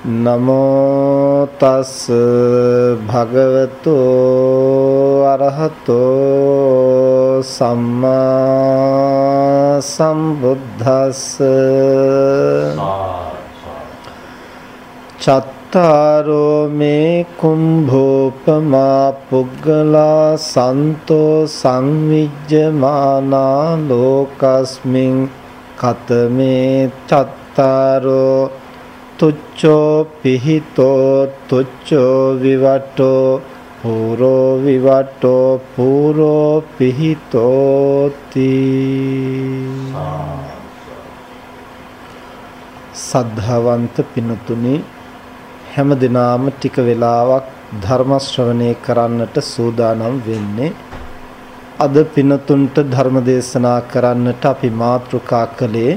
නමෝ තස් භගවතු අරහතෝ සම්මා සම්බුද්දස්ස චත්තාරෝ මේ කුම්භෝපමා පුග්ගලා සන්තෝ සංවිජ්ජමානා ලෝකස්මින් කතමේ චත්තාරෝ තුච්චෝ පිහිතෝ තුච්චෝ විවට්ටෝ පූරෝ විවට්ටෝ පූරෝ පිහිතෝති සද්ධාවන්ත පිනතුනි හැම දිනාම ටික වෙලාවක් ධර්ම ශ්‍රවණය කරන්නට සූදානම් වෙන්නේ අද පිනතුන්ට ධර්ම දේශනා කරන්නට අපි මාතෘකා කළේ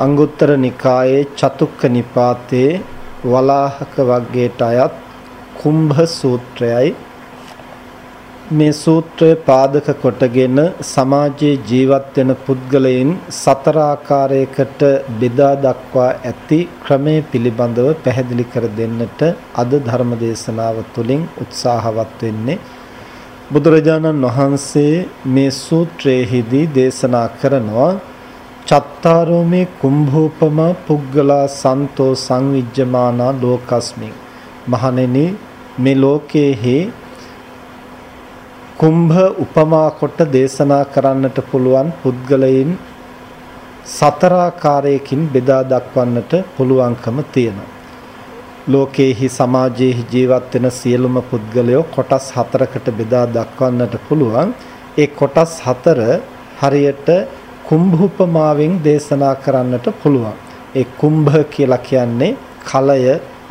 අංගුත්තර නිකායේ චතුක්ක නිපාතේ වලාහක වර්ගයට අයත් කුම්භ සූත්‍රයයි. මේ සූත්‍රය පාදක කොටගෙන සමාජයේ ජීවත් වෙන පුද්ගලයන් සතර ආකාරයකට බෙදා දක්වා ඇති ක්‍රමයේ පිළිබඳව පැහැදිලි කර දෙන්නට අද ධර්ම දේශනාව තුළින් උත්සාහවත් වෙන්නේ බුදුරජාණන් වහන්සේ මේ සූත්‍රයේදී දේශනා කරනවා චත්තාරෝ මේ කුම්භෝපමා පුග්ගලා සන්තෝ සංවිජ්ජමානා ලෝකස්මින් මහණෙනි මේ ලෝකයේහි කුම්භ උපමා කොට දේශනා කරන්නට පුළුවන් පුද්ගලයන් සතරාකාරයකින් බෙදා දක්වන්නට පුළුවන්කම තියෙනවා. ලෝකයේහි සමාජයේහි ජීවත් වෙන සියලුම පුද්ගලයෝ කොටස් හතරකට බෙදා දක්වන්නට පුළුවන්. ඒ කොටස් හතර හරියට කුම්භුපමාවෙන් දේශනා කරන්නට පුළුවන්. ඒ කුම්භ කියලා කියන්නේ කලය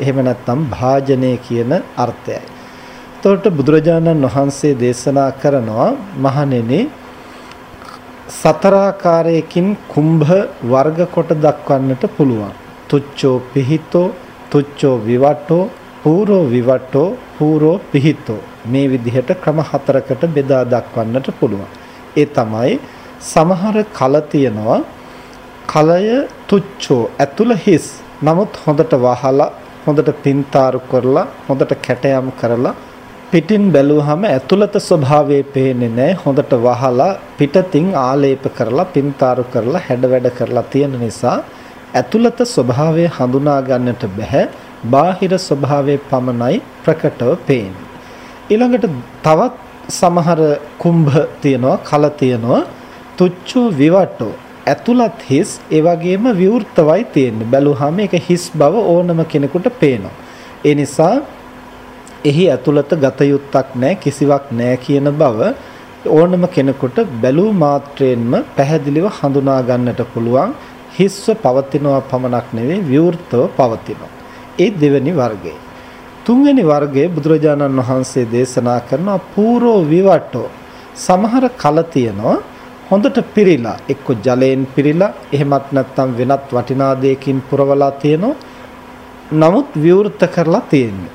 එහෙම නැත්නම් භාජනය කියන අර්ථයයි. එතකොට බුදුරජාණන් වහන්සේ දේශනා කරනවා මහණෙනි සතරාකාරයකින් කුම්භ වර්ග කොට දක්වන්නට පුළුවන්. තුච්චෝ පිහිතෝ තුච්චෝ විවටෝ පූරෝ විවටෝ පූරෝ පිහිතෝ මේ විදිහට ක්‍රම හතරකට බෙදා දක්වන්නට පුළුවන්. ඒ තමයි සමහර කල තියනවා. කලය තුච්චෝ ඇතුළ හිස්. නමුත් හොඳට වහලා හොඳට පින්තාරු කරලා හොඳට කැටයම් කරලා පිටින් බැලුවහම ඇතුළත ස්වභාවය පේන්නේ නැහැ. හොඳට වහලා පිටතින් ආලේප කරලා පින්තාරු කරලා හැඩ වැඩ කරලා තියෙන නිසා ඇතුළත ස්වභාවය හඳුනා ගන්නට බෑ බාහිර ස්වභාවය පමණයි ප්‍රකටව පේන්නේ. ඊළඟට තවත් සමහර කුම්භ තියනවා කල තියනවා. තුච්චෝ විවටෝ ඇතුළත් හිස් ඒ වගේම විවෘතවයි තියෙන්නේ. බැලුවාම ඒක හිස් බව ඕනම කෙනෙකුට පේනවා. ඒ නිසා එහි ඇතුළත ගත යුත්තක් නැහැ කිසිවක් නැහැ කියන බව ඕනම කෙනෙකුට බැලූ මාත්‍රයෙන්ම පැහැදිලිව හඳුනා ගන්නට පුළුවන්. හිස්ව පවතිනවා පමණක් නෙවෙයි විවෘතව පවතිනවා. ඒ දෙවෙනි වර්ගය. තුන්වෙනි වර්ගයේ බුදුරජාණන් වහන්සේ දේශනා කරන පූරෝ විවටෝ සමහර කල තියෙනවා හොඳට පිරීලා එක්ක ජලයෙන් පිරීලා එහෙමත් නැත්නම් වෙනත් වටිනා දෙයකින් පුරවලා තියෙනවා. නමුත් විවෘත කරලා තියෙන්නේ.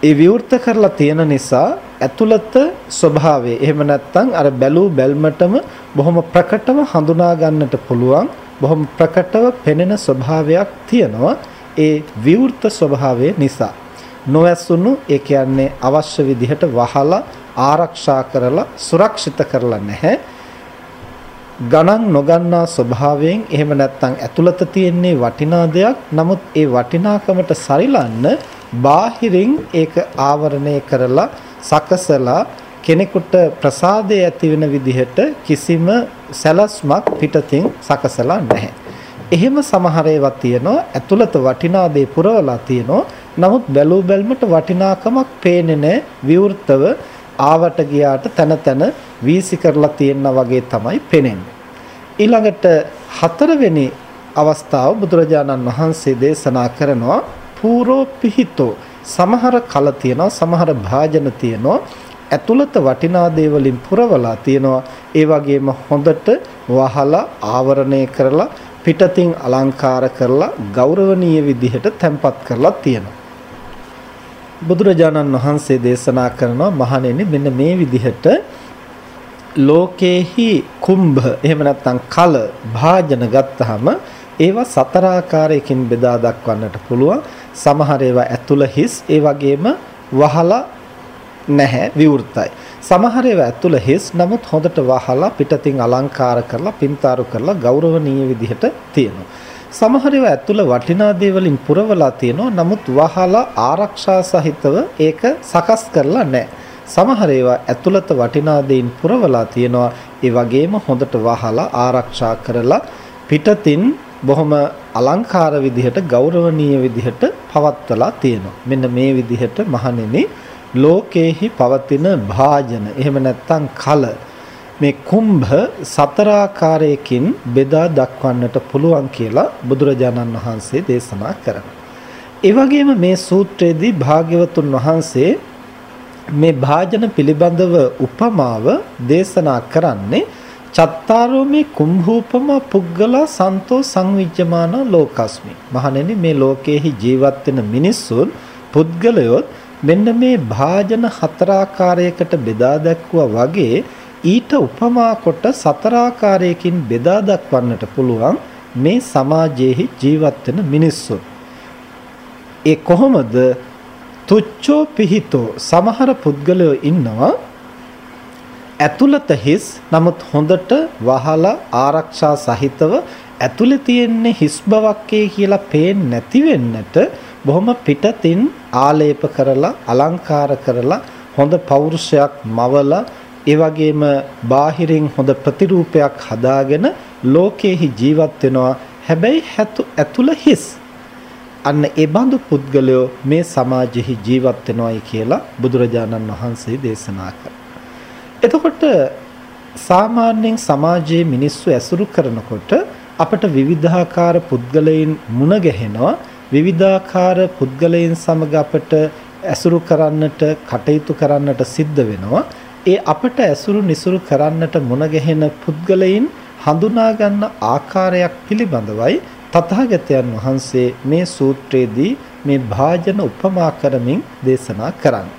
ඒ විවෘත කරලා තියෙන නිසා ඇතුළත ස්වභාවය එහෙම නැත්නම් අර බැලූ බැල්මටම බොහොම ප්‍රකටව හඳුනා ගන්නට පුළුවන් බොහොම ප්‍රකටව පෙනෙන ස්වභාවයක් තියෙනවා ඒ විවෘත ස්වභාවය නිසා නොඇසුණු ඒ කියන්නේ අවශ්‍ය විදිහට වහලා ආරක්ෂා කරලා සුරක්ෂිත කරලා නැහැ ගණන් නොගන්නා ස්වභාවයෙන් එහෙම නැත්නම් ඇතුළත තියෙන්නේ වටිනා දෙයක් නමුත් ඒ වටිනාකමට සරිලන්න බාහිරින් ඒක ආවරණය කරලා සකසලා කෙනෙකුට ප්‍රසාදය ඇති වෙන විදිහට කිසිම සැලැස්මක් පිටතින් සකසලා නැහැ. එහෙම සමහර ඒවා තියෙනවා ඇතුළත වටිනා දේ පුරවලා තියෙනවා. නමුත් බැලූ බැල්මට වටිනාකමක් පේන්නේ නැහැ. විවෘතව ආවට ගියාට තන තන වීසි කරලා තියෙනා වගේ තමයි පේන්නේ. ඊළඟට හතරවෙනි අවස්ථාව බුදුරජාණන් වහන්සේ දේශනා කරනවා පූරෝ පිහිතෝ සමහර කල තියෙනවා සමහර භාජන තියෙනවා ඇතුළත වටිනා දේවලින් පුරවලා තියෙනවා ඒ වගේම හොඳට වහලා ආවරණය කරලා පිටතින් අලංකාර කරලා ගෞරවනීය විදිහට තැන්පත් කරලා තියෙනවා බුදුරජාණන් වහන්සේ දේශනා කරනවා මහණෙනි මෙන්න මේ විදිහට ලෝකේහි කුම්භ එහෙම නැත්නම් කල භාජන ගත්තාම ඒවා සතර ආකාරයකින් බෙදා දක්වන්නට පුළුවන් සමහර ඒවා ඇතුළ හිස් ඒ වගේම වහලා නැහැ විවෘතයි. සමහර ඒවා ඇතුළ හිස් නමුත් හොඳට වහලා පිටතින් අලංකාර කරලා පින්තාරු කරලා ගෞරවනීය විදිහට තියෙනවා. සමහර ඒවා ඇතුළ වටිනා දේවලින් පුරවලා තියෙනවා නමුත් වහලා ආරක්ෂා සහිතව ඒක සකස් කරලා නැහැ. සමහර ඒවා ඇතුළත වටිනා දේන් පුරවලා තියෙනවා ඒ වගේම හොඳට වහලා ආරක්ෂා කරලා පිටතින් බොහොම අලංකාර විදිහට ගෞරවනීය විදිහට පවත්වලා තියෙනවා. මෙන්න මේ විදිහට මහණෙනි ලෝකේහි පවතින භාජන එහෙම නැත්නම් කල මේ කුම්භ සතරාකාරයකින් බෙදා දක්වන්නට පුළුවන් කියලා බුදුරජාණන් වහන්සේ දේශනා කරනවා. ඒ වගේම මේ සූත්‍රයේදී භාග්‍යවතුන් වහන්සේ මේ භාජන පිළිබඳව උපමාව දේශනා කරන්නේ චත්තාරෝ මේ කුම්භූපම පුද්ගලා සන්තෝ සංවිජ්ජමාන ලෝකස්මි. මහණෙනි මේ ලෝකයේහි ජීවත් වෙන මිනිස්සුන් පුද්ගලයොත් මෙන්න මේ භාජන හතරාකාරයකට බෙදා දැක්වුවා වගේ ඊට උපමා කොට සතරාකාරයකින් බෙදා දක්වන්නට පුළුවන් මේ සමාජයේහි ජීවත් වෙන මිනිස්සුන්. ඒ කොහොමද තුච්චෝ පිහිතෝ සමහර පුද්ගලයෝ ඉන්නවා ඇතුළත හිස් නමුත් හොඳට වහලා ආරක්ෂා සහිතව ඇතුළේ තියෙන්නේ හිස් බවක්කේ කියලා පේන්නේ නැති වෙන්නට බොහොම පිටතින් ආලේප කරලා අලංකාර කරලා හොඳ පෞරුෂයක් මවලා ඒ වගේම බාහිරින් හොඳ ප්‍රතිරූපයක් හදාගෙන ලෝකෙහි ජීවත් වෙනවා. හැබැයි ඇතුළ හිස්. අන්න ඒ බඳු පුද්ගලයෝ මේ සමාජෙහි ජීවත් වෙනවායි කියලා බුදුරජාණන් වහන්සේ දේශනා කළා. එතකොට සාමාන්‍යයෙන් සමාජයේ මිනිස්සු ඇසුරු කරනකොට අපට විවිධාකාර පුද්ගලයන් මුණ ගැහෙනවා. විවිධාකාර පුද්ගලයන් සමග අපට ඇසුරු කරන්නට කටයුතු කරන්නට සිද්ධ වෙනවා. ඒ අපට ඇසුරු නිසුරු කරන්නට මුණ ගැහෙන පුද්ගලයන් හඳුනා ගන්න ආකාරයක් පිළිබඳවයි තථාගතයන් වහන්සේ මේ සූත්‍රයේදී මේ භාජන උපමා කරමින් දේශනා කරන්නේ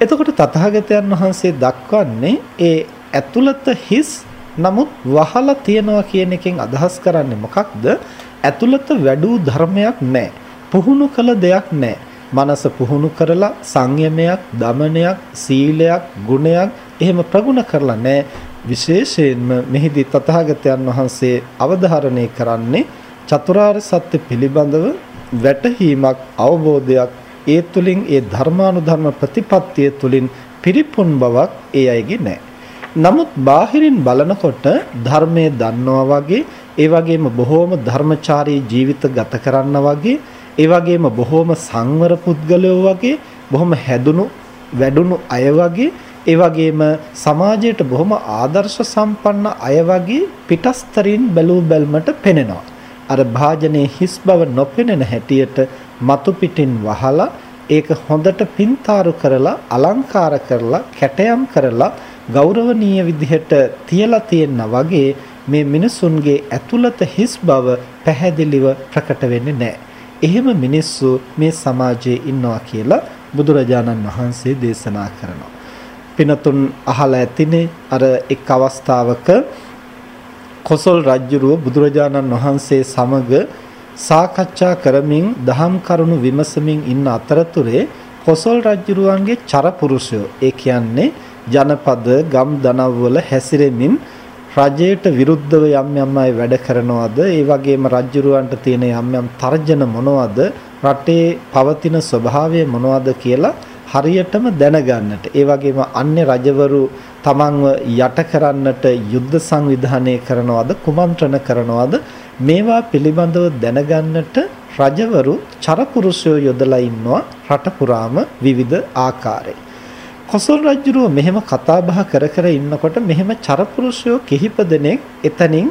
එතකොට තථාගතයන් වහන්සේ දක්වන්නේ ඒ ඇතුළත හිස් නමුත් වහලා තියනවා කියන එකෙන් අදහස් කරන්නේ මොකක්ද? ඇතුළත වැඩූ ධර්මයක් නැහැ. පුහුණු කළ දෙයක් නැහැ. මනස පුහුණු කරලා සංයමයක්, දමනයක්, සීලයක්, ගුණයක් එහෙම ප්‍රගුණ කරලා නැහැ. විශේෂයෙන්ම මෙහිදී තථාගතයන් වහන්සේ අවධාරණය කරන්නේ චතුරාර්ය සත්‍ය පිළිබඳව වැටහීමක් අවබෝධයක් ඒ තුලින් ඒ ධර්මානුධර්ම ප්‍රතිපත්තිය තුලින් පිරිපුන් බවක් ඒ අයගේ නැහැ. නමුත් බාහිරින් බලනකොට ධර්මයේ දන්නවා වගේ ඒ වගේම බොහෝම ධර්මචාරී ජීවිත ගත කරන්න වගේ ඒ වගේම බොහෝම සංවර පුද්ගලයෝ වගේ බොහොම හැදුණු වැඩුණු අය වගේ ඒ වගේම සමාජයට බොහොම ආදර්ශ සම්පන්න අය වගේ පිටස්තරින් බැලූ බැල්මට පෙනෙනවා. අර භාජනයේ හිස් බව නොපෙනෙන හැටියට මතු පිටින් වහලා ඒක හොඳට පින්තාරු කරලා අලංකාර කරලා කැටයම් කරලා ගෞරවනීය විදිහට තියලා තියෙනා වගේ මේ මිනිසුන්ගේ ඇතුළත හිස් බව පැහැදිලිව ප්‍රකට වෙන්නේ නැහැ. එහෙම මිනිස්සු මේ සමාජයේ ඉන්නවා කියලා බුදුරජාණන් වහන්සේ දේශනා කරනවා. පිනතුන් අහලා ඇතිනේ අර එක් අවස්ථාවක කොසල් රජුරුව බුදුරජාණන් වහන්සේ සමග සාකච්ඡා කරමින් දහම් කරුණු විමසමින් ඉන්න අතරතුරේ කොසල් රජුරුවන්ගේ චරපුරුෂයෝ ඒ කියන්නේ ජනපද ගම් දනව්වල හැසිරෙමින් රජයට විරුද්ධව යම් යම් අය වැඩ කරනවද? ඒ වගේම රජුරුවන්ට තියෙන යම් යම් තර්ජන මොනවද? රටේ පවතින ස්වභාවය මොනවද කියලා හරියටම දැනගන්නට. ඒ වගේම අන්‍ය රජවරු තමන්ව යට කරන්නට යුද්ධ සංවිධානය කරනවද? කුමන්ත්‍රණ කරනවද? මේවා පිළිබඳව දැනගන්නට රජවරු චරපුරුෂයෝ යොදලා ඉන්නවා. රට පුරාම විවිධ ආකාරයේ. කොසල් රජුරුව මෙහෙම කතා බහ කර කර ඉන්නකොට මෙහෙම චරපුරුෂයෝ කිහිප දෙනෙක් එතනින්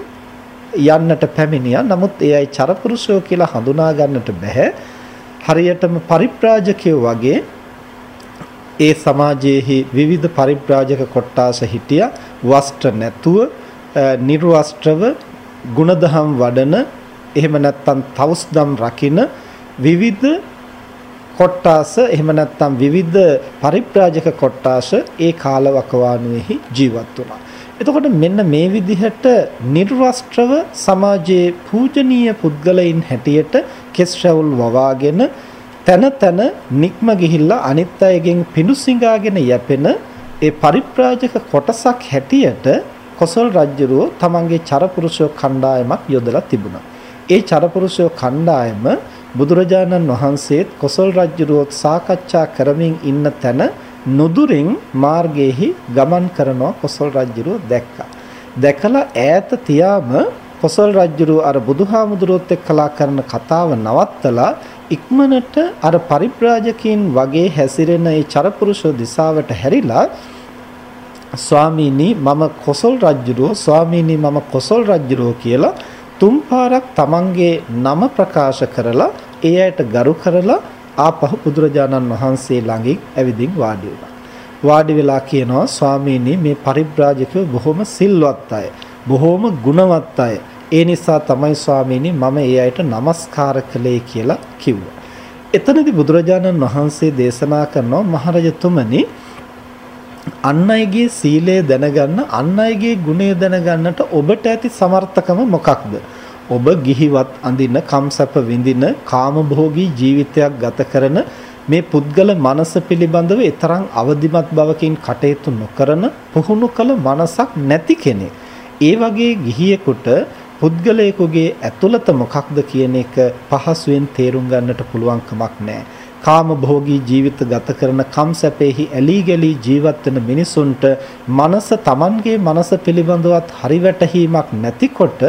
යන්නට පැමිණියා. නමුත් ඒ අය චරපුරුෂයෝ කියලා හඳුනා ගන්නට බෑ. හරියටම පරිප්‍රාජකයෝ වගේ ඒ සමාජයේහි විවිධ පරිබ්‍රාජක කොට්ටාස හිටියා වස්ත්‍ර නැතුව නිර්වස්ත්‍රව ಗುಣදහම් වඩන එහෙම නැත්නම් තවුස්දම් රකින විවිධ කොට්ටාස එහෙම නැත්නම් විවිධ පරිබ්‍රාජක කොට්ටාස ඒ කාලවකවානුවේහි ජීවත් වුණා. එතකොට මෙන්න මේ විදිහට නිර්වස්ත්‍රව සමාජයේ පූජනීය පුද්ගලයින් හැටියට කෙස් රැවුල් වවාගෙන තන තන නික්ම ගිහිල්ලා අනිත් අයගෙන් පිඬුසිඟාගෙන යැපෙන ඒ පරිප්‍රාජක කොටසක් හැටියට කොසල් රජුරෝ තමන්ගේ චරපුරුෂය කණ්ඩායමක් යොදලා තිබුණා. ඒ චරපුරුෂය කණ්ඩායම බුදුරජාණන් වහන්සේත් කොසල් රජුරුවත් සාකච්ඡා කරමින් ඉන්න තැන නුදුරින් මාර්ගයේහි ගමන් කරනවා කොසල් රජුරුව දැක්කා. දැකලා ඈත තියාම කොසල් රජුරුව අර බුදුහාමුදුරුවොත් එක්කලා කරන කතාව නවත්තලා ඉක්මනට අර පරිබ්‍රාජකීන් වගේ හැසිරෙන ඒ චරපුරුෂ දිසාවට හැරිලා ස්වාමීනි මම කොසල් රජුරෝ ස්වාමීනි මම කොසල් රජුරෝ කියලා තුන් පාරක් තමන්ගේ නම ප්‍රකාශ කරලා ඒ අයට ගරු කරලා ආපහු බුදුරජාණන් වහන්සේ ළඟින් ඇවිදින් වාඩි වුණා. වාඩි වෙලා කියනවා ස්වාමීනි මේ පරිබ්‍රාජකයෝ බොහොම සිල්වත් අය, බොහොම ගුණවත් අය. ඒ නිසා තමයි ස්වාමීනි මම ඒ අයට নমස්කාර කළේ කියලා කිව්වා. එතනදී බුදුරජාණන් වහන්සේ දේශනා කරනවා මහරජතුමනි අන් අයගේ සීලය දැනගන්න අන් අයගේ ගුණය දැනගන්නට ඔබට ඇති සමර්ථකම මොකක්ද? ඔබ ගිහිවත් අඳින කම්සප විඳින කාමභෝගී ජීවිතයක් ගත කරන මේ පුද්ගල මනස පිළිබඳව ඊතරම් අවදිමත් බවකින් කටයුතු නොකරන පුහුණු කළ මනසක් නැති කෙනෙක්. ඒ වගේ ගිහියෙකුට පුද්ගලයෙකුගේ ඇතුළත මොකක්ද කියන එක පහසුවෙන් තේරුම් ගන්නට පුළුවන් කමක් නැහැ. කාම භෝගී ජීවිත ගත කරන කම් සැපෙහි ඇලී ගලී ජීවත් වෙන මිනිසුන්ට මනස Tamanගේ මනස පිළිබඳවත් හරි වැටහීමක් නැතිකොට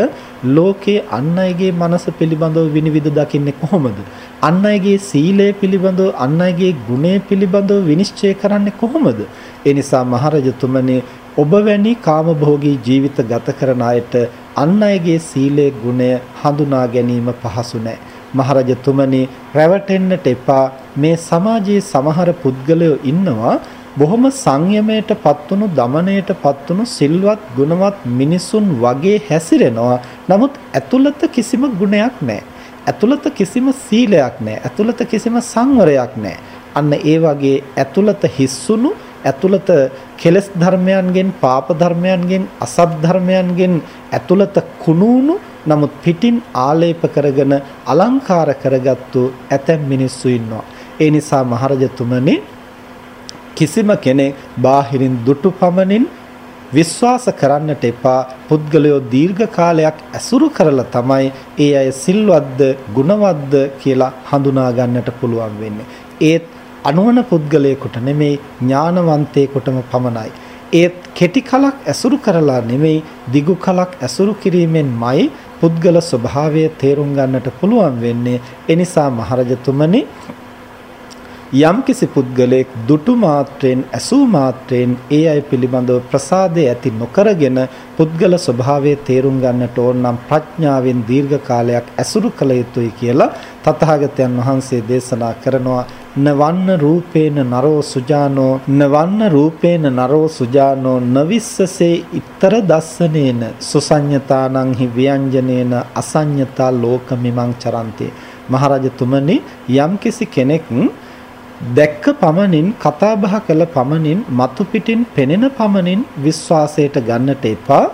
ලෝකයේ අන් අයගේ මනස පිළිබඳව විනිවිද දකින්නේ කොහොමද? අන් අයගේ සීලය පිළිබඳව අන් අයගේ ගුණය පිළිබඳව විනිශ්චය කරන්නේ කොහොමද? ඒ නිසා මහරජතුමනි ඔබ වැනි කාමභෝගී ජීවිත ගත කරන අයට අන් අයගේ සීලේ ගුණය හඳුනා ගැනීම පහසු නෑ. මහරජතුමනි රැවටෙන්නට එපා. මේ සමාජයේ සමහර පුද්ගලයෝ ඉන්නවා බොහොම සංයමයට පත්වුණු දමණයට පත්වුණු සිල්වත් ගුණවත් මිනිසුන් වගේ හැසිරෙනවා. නමුත් ඇතුළත කිසිම ගුණයක් නැහැ. ඇතුළත කිසිම සීලයක් නැහැ. ඇතුළත කිසිම සංවරයක් නැහැ. අන්න ඒ වගේ ඇතුළත හිස්සුණු ඇතුළත කෙලස් ධර්මයන්ගෙන් පාප ධර්මයන්ගෙන් අසත් ධර්මයන්ගෙන් ඇතුළත කුණුණු නමුත් පිටින් ආලේප කරගෙන අලංකාර කරගත්තු ඇතැම් මිනිස්සු ඉන්නවා. ඒ නිසා මහරජතුමනි කිසිම කෙනෙක් බාහිරින් දුටු පමණින් විශ්වාස කරන්නට එපා පුද්ගලයෝ දීර්ඝ කාලයක් ඇසුරු කරලා තමයි ඒ අය සිල්වත්ද ගුණවත්ද කියලා හඳුනා ගන්නට පුළුවන් වෙන්නේ. ඒත් අනුවන පුද්ගලයෙකුට නෙමෙයි ඥානවන්තයෙකුටම පමණයි. ඒත් කෙටි කලක් ඇසුරු කරලා නෙමෙයි දිගු කලක් ඇසුරු කිරීමෙන්මයි පුද්ගල ස්වභාවය තේරුම් ගන්නට පුළුවන් වෙන්නේ. එනිසා මහරජතුමනි යම්කිසි පුද්ගලයෙක් දුටු මාත්‍රයෙන් ඇසූ මාත්‍රයෙන් ඒ අය පිළිබඳව ප්‍රසාදය ඇති නොකරගෙන පුද්ගල ස්වභාවය තේරුම් ගන්නට ඕන නම් ප්‍රඥාවෙන් දීර්ඝ කාලයක් ඇසුරු කළ යුතුයි කියලා තථාගතයන් වහන්සේ දේශනා කරනවා. නවන්න රූපේන නරෝ සුජානෝ නවන්න රූපේන නරෝ සුජානෝ නවිස්සසේ ඊතර දස්සනේන සුසඤ්ඤතානං හි ව්‍යංජනේන අසඤ්ඤතා ලෝකමිමං චරන්තේ. මහරජතුමනි යම්කිසි කෙනෙක් දැක්ක පමණින් කතා බහ කළ පමණින් මතු පිටින් පෙනෙන පමණින් විශ්වාසයට ගන්නට එපා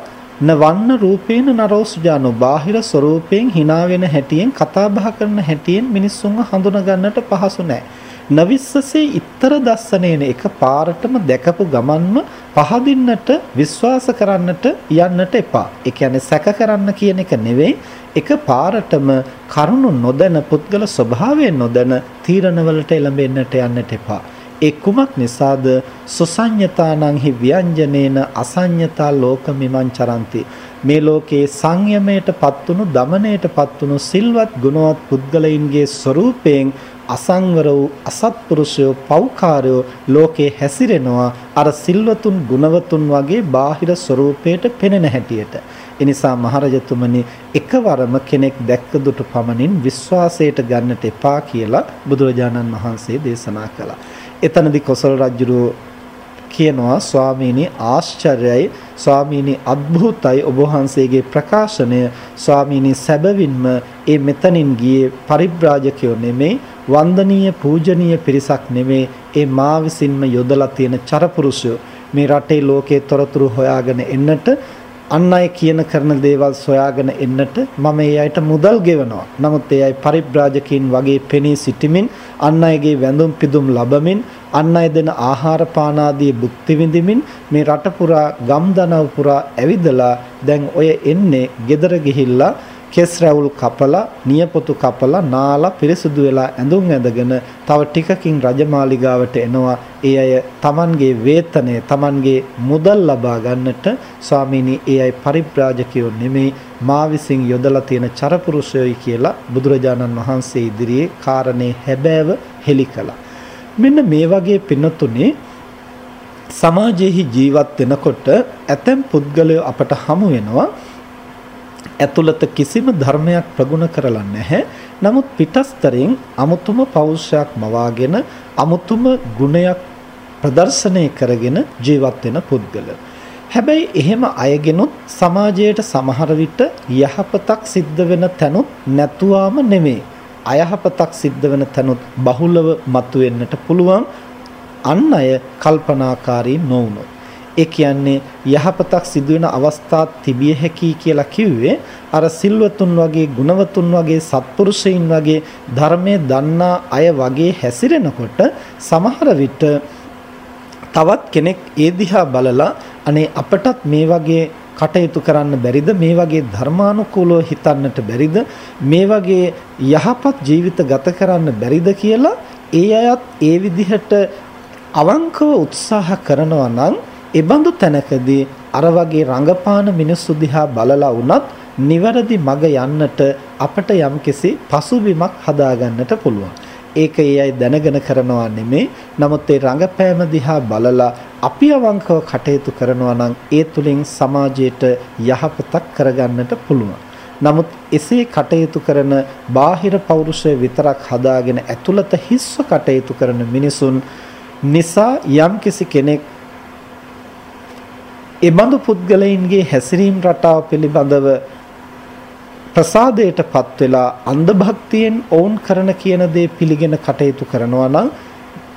නවන්න රූපේන නරෝසුජානෝ බාහිර ස්වરૂපයෙන් hina වෙන හැටියෙන් කතා බහ කරන හැටියෙන් මිනිස්සුන්ව හඳුනා ගන්නට පහසු නැහැ. නවිස්සසේ ඉත්තර දස්සනේන එක පාරටම දැකපු ගමන්ම පහදින්නට විශ්වාස කරන්නට යන්නට එපා. ඒ කියන්නේ සැක කරන්න කියන එක නෙවෙයි එක පාරටම කරුණු නොදැන පුද්ගල ස්වභාවයෙන් නොදැන තීරණවලට එළඹෙන්නට යන්නට එපා. ඒ කුමක් නිසාද සුසඤ්ඤතානංහි ව්‍යංජනේන අසඤ්ඤතා ලෝකමිමං චරಂತಿ මේ ලෝකේ සංයමයට පත්තුණු දමනයට පත්තුණු සිල්වත් ගුණවත් පුද්ගලයින්ගේ ස්වરૂපයෙන් අසංවර වූ අසත්පුරුෂයෝ පෞකාරයෝ ලෝකේ හැසිරෙනවා. අර සිල්වතුන් ගුණවතුන් වගේ බාහිර ස්වરૂපයට පෙනෙන හැටියට. එනිසා මහරජතුමනි එකවරම කෙනෙක් දැක්ක දුටු පමණින් විශ්වාසයට ගන්නට එපා කියලා බුදුරජාණන් වහන්සේ දේශනා කළා. එතනදී කොසල් රජුරෝ කියනවා ස්වාමීනි ආශ්චර්යයි. ස්වාමීනි අద్භූතයි ඔබ වහන්සේගේ ප්‍රකාශනය. ස්වාමීනි සැබවින්ම ඒ මෙතනින් ගියේ පරිබ්‍රාජකයෝ නෙමෙයි. වන්දනීය පූජනීය පිරිසක් නෙමෙයි ඒ මා විසින්ම යොදලා තියෙන චරපුරුෂයෝ මේ රටේ ලෝකයේ තොරතුරු හොයාගෙන එන්නට අන් අය කියන කරන දේවල් සොයාගෙන එන්නට මම ඒ අයට මුදල් ගෙවනවා. නමුත් ඒ අය පරිබ්‍රාජකීන් වගේ පෙනී සිටමින් අන් අයගේ වැඳුම් පිදුම් ලබමින් අන් අය දෙන ආහාර පාන ආදී භුක්ති විඳිමින් මේ රට පුරා ගම් දනව් පුරා ඇවිදලා දැන් ඔය එන්නේ ගෙදර ගිහිල්ලා කෙස් රැවුල් කපලා නියපොතු කපලා නාලා පිරිසුදු වෙලා ඇඳුම් ඇඳගෙන තව ටිකකින් රජමාලිගාවට එනවා. ඒ අය Tamanගේ වේතනය Tamanගේ මුදල් ලබා ගන්නට ස්වාමීනි ඒ අය පරිබ්‍රාජකයෝ නෙමෙයි. මා විසින් යොදලා තියෙන චරපුරුෂයෝයි කියලා බුදුරජාණන් වහන්සේ ඉදිරියේ කාරණේ හැබෑව හෙළි කළා. මෙන්න මේ වගේ පින්නතුනේ සමාජයේහි ජීවත් වෙනකොට ඇතැම් පුද්ගලයෝ අපට හමු වෙනවා. ඇතුළත කිසිම ධර්මයක් ප්‍රගුණ කරලා නැහැ. නමුත් පිටස්තරෙන් අමුතුම පෞරුෂයක් මවාගෙන අමුතුම ගුණයක් ප්‍රදර්ශනය කරගෙන ජීවත් වෙන පුද්ගල. හැබැයි එහෙම අයගෙනුත් සමාජයට සමහර විට යහපතක් සිද්ධ වෙන තැනුත් නැතුවාම නෙමෙයි. අයහපතක් සිද්ධ වෙන තැනුත් බහුලව මතුවෙන්නට පුළුවන් අන් අය කල්පනාකාරී නොවුනොත්. ඒ කියන්නේ යහපතක් සිදුවෙන අවස්ථා තිබිය හැකි කියලා කිව්වේ අර සිල්වතුන් වගේ ගුණවතුන් වගේ සත්පුරුෂයින් වගේ ධර්මයේ දන්නා අය වගේ හැසිරෙනකොට සමහර විට තවත් කෙනෙක් ඒ දිහා බලලා අනේ අපටත් මේ වගේ කටයුතු කරන්න බැරිද? මේ වගේ ධර්මානුකූලව හිතන්නට බැරිද? මේ වගේ යහපත් ජීවිත ගත කරන්න බැරිද කියලා ඒ අයත් ඒ විදිහට අවංකව උත්සාහ කරනවා නම් එබඳු තැනකදී අර වගේ රඟපාන මිනිස්සු දිහා බලලා වුණත් නිවැරදි මඟ යන්නට අපට යම්කිසි පසුබිමක් හදාගන්නට පුළුවන්. ඒක ඒ අය දැනගෙන කරනවා නෙමේ. නමුත් ඒ රඟපෑම දිහා බලලා අපි අවංකව කටයුතු කරනවා නම් ඒ තුලින් සමාජයට යහපතක් කරගන්නට පුළුවන්. නමුත් එසේ කටයුතු කරන බාහිර පෞරුෂය විතරක් හදාගෙන ඇතුළත හිස්ව කටයුතු කරන මිනිසුන් නිසා යම්කිසි කෙනෙක් ඒ බඳු පුද්ගලයින්ගේ හැසිරීම රටාව පිළිබඳව ප්‍රසාදයටපත් වෙලා අන්ධ භක්තියෙන් ඔවුන් කරන කියන දේ පිළිගෙන කටයුතු කරනවා නම්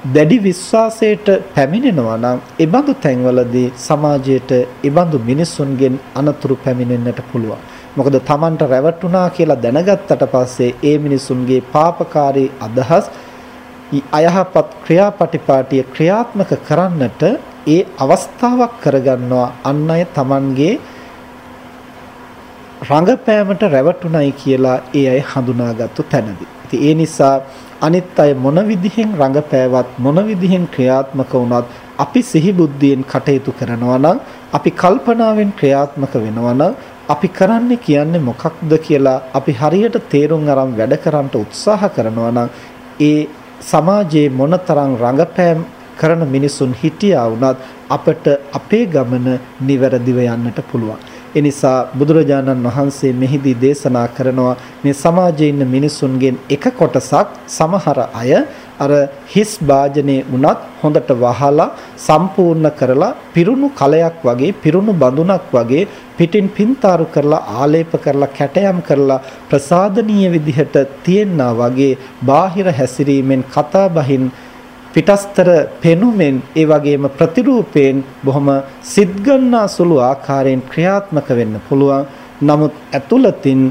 දැඩි විශ්වාසයට පැමිණෙනවා නම් ඒ බඳු තැන්වලදී සමාජයට ඒ බඳු මිනිසුන්ගෙන් අනතුරු පැමිණෙන්නට පුළුවන්. මොකද Tamanට රැවටුණා කියලා දැනගත්තට පස්සේ ඒ මිනිසුන්ගේ පාපකාරී අදහස් අයහපත් ක්‍රියාපටිපාටිය ක්‍රියාත්මක කරන්නට ඒ අවස්ථාවක් කරගන්නවා අන් අය Tamanගේ රඟපෑමට රැවටුණයි කියලා ඒ අය හඳුනාගත්තු තැනදී. ඉතින් ඒ නිසා අනිත් අය මොන විදිහෙන් රඟපෑවත් මොන විදිහෙන් ක්‍රියාත්මක වුණත් අපි සිහි බුද්ධියෙන් කටයුතු කරනවා නම් අපි කල්පනාවෙන් ක්‍රියාත්මක වෙනවා නම් අපි කරන්නේ කියන්නේ මොකක්ද කියලා අපි හරියට තේරුම් අරන් වැඩ කරන්න උත්සාහ කරනවා නම් ඒ සමාජයේ මොනතරම් රඟපෑම් කරන මිනිසුන් හිටියා වුණත් අපට අපේ ගමන නිවැරදිව යන්නට පුළුවන්. ඒ නිසා බුදුරජාණන් වහන්සේ මෙහිදී දේශනා කරනවා මේ සමාජයේ ඉන්න මිනිසුන්ගෙන් එක කොටසක් සමහර අය අර හිස් වාජනේ උනත් හොඳට වහලා සම්පූර්ණ කරලා පිරුණු කලයක් වගේ පිරුණු බඳුනක් වගේ පිටින් පින්තාරු කරලා ආලේප කරලා කැටයම් කරලා ප්‍රසාදනීය විදිහට තියෙනා වගේ බාහිර හැසිරීමෙන් කතා බහින් පිටස්තර පෙනුමෙන් ඒ වගේම ප්‍රතිරූපයෙන් බොහොම සිද්ගන්නා සුළු ආකාරයෙන් ක්‍රියාත්මක වෙන්න පුළුවන්. නමුත් ඇතුළතින්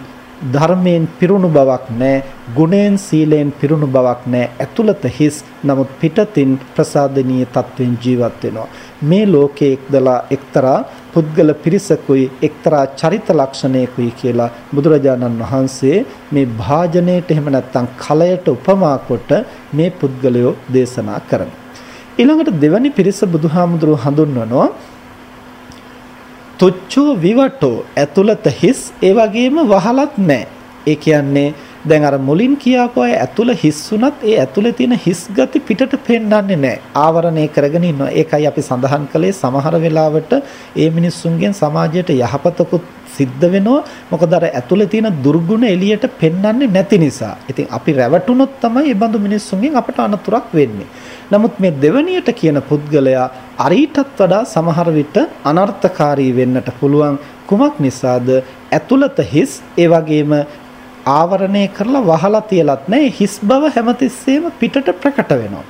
ධර්මයෙන් පිරුණු බවක් නැහැ ගුණයෙන් සීලයෙන් පිරුණු බවක් නැහැ ඇතුළත හිස් නමුත් පිටතින් ප්‍රසාදනීය තත්වෙන් ජීවත් වෙනවා මේ ලෝකයේ එක්දලා එක්තරා පුද්ගල පිරිසකුයි එක්තරා චරිත ලක්ෂණයකුයි කියලා බුදුරජාණන් වහන්සේ මේ භාජනයේට එහෙම නැත්නම් කලයට උපමා කොට මේ පුද්ගලයෝ දේශනා කරනවා ඊළඟට දෙවැනි පිරිස බුදුහාමුදුරුව හඳුන්වනවා තුච්චෝ විවටෝ ඇතුළත හිස් ඒ වගේම වහලත් නැහැ. ඒ කියන්නේ දැන් අර මුලින් කියාපු අය ඇතුළ හිස් වුණත් ඒ ඇතුළේ තියෙන හිස් ගති පිටට පෙන්වන්නේ නැහැ. ආවරණය කරගෙන ඉන්නවා. ඒකයි අපි සඳහන් කළේ සමහර වෙලාවට ඒ මිනිස්සුන්ගෙන් සමාජයට යහපතකුත් සිද්ධ වෙනවා. මොකද අර ඇතුළේ තියෙන දුර්ගුණ එළියට පෙන්වන්නේ නැති නිසා. ඉතින් අපි රැවටුනොත් තමයි මේ බඳු මිනිස්සුන්ගෙන් අපට අනතුරක් වෙන්නේ. නමුත් මේ දෙවණියට කියන පුද්ගලයා අරීටත් වඩා සමහර විට අනර්ථකාරී වෙන්නට පුළුවන්. කුමක් නිසාද? ඇතුළත හිස් ඒ වගේම ආවරණය කරලා වහලා තියලත් නැහැ. හිස් බව හැමතිස්සෙම පිටට ප්‍රකට වෙනවා.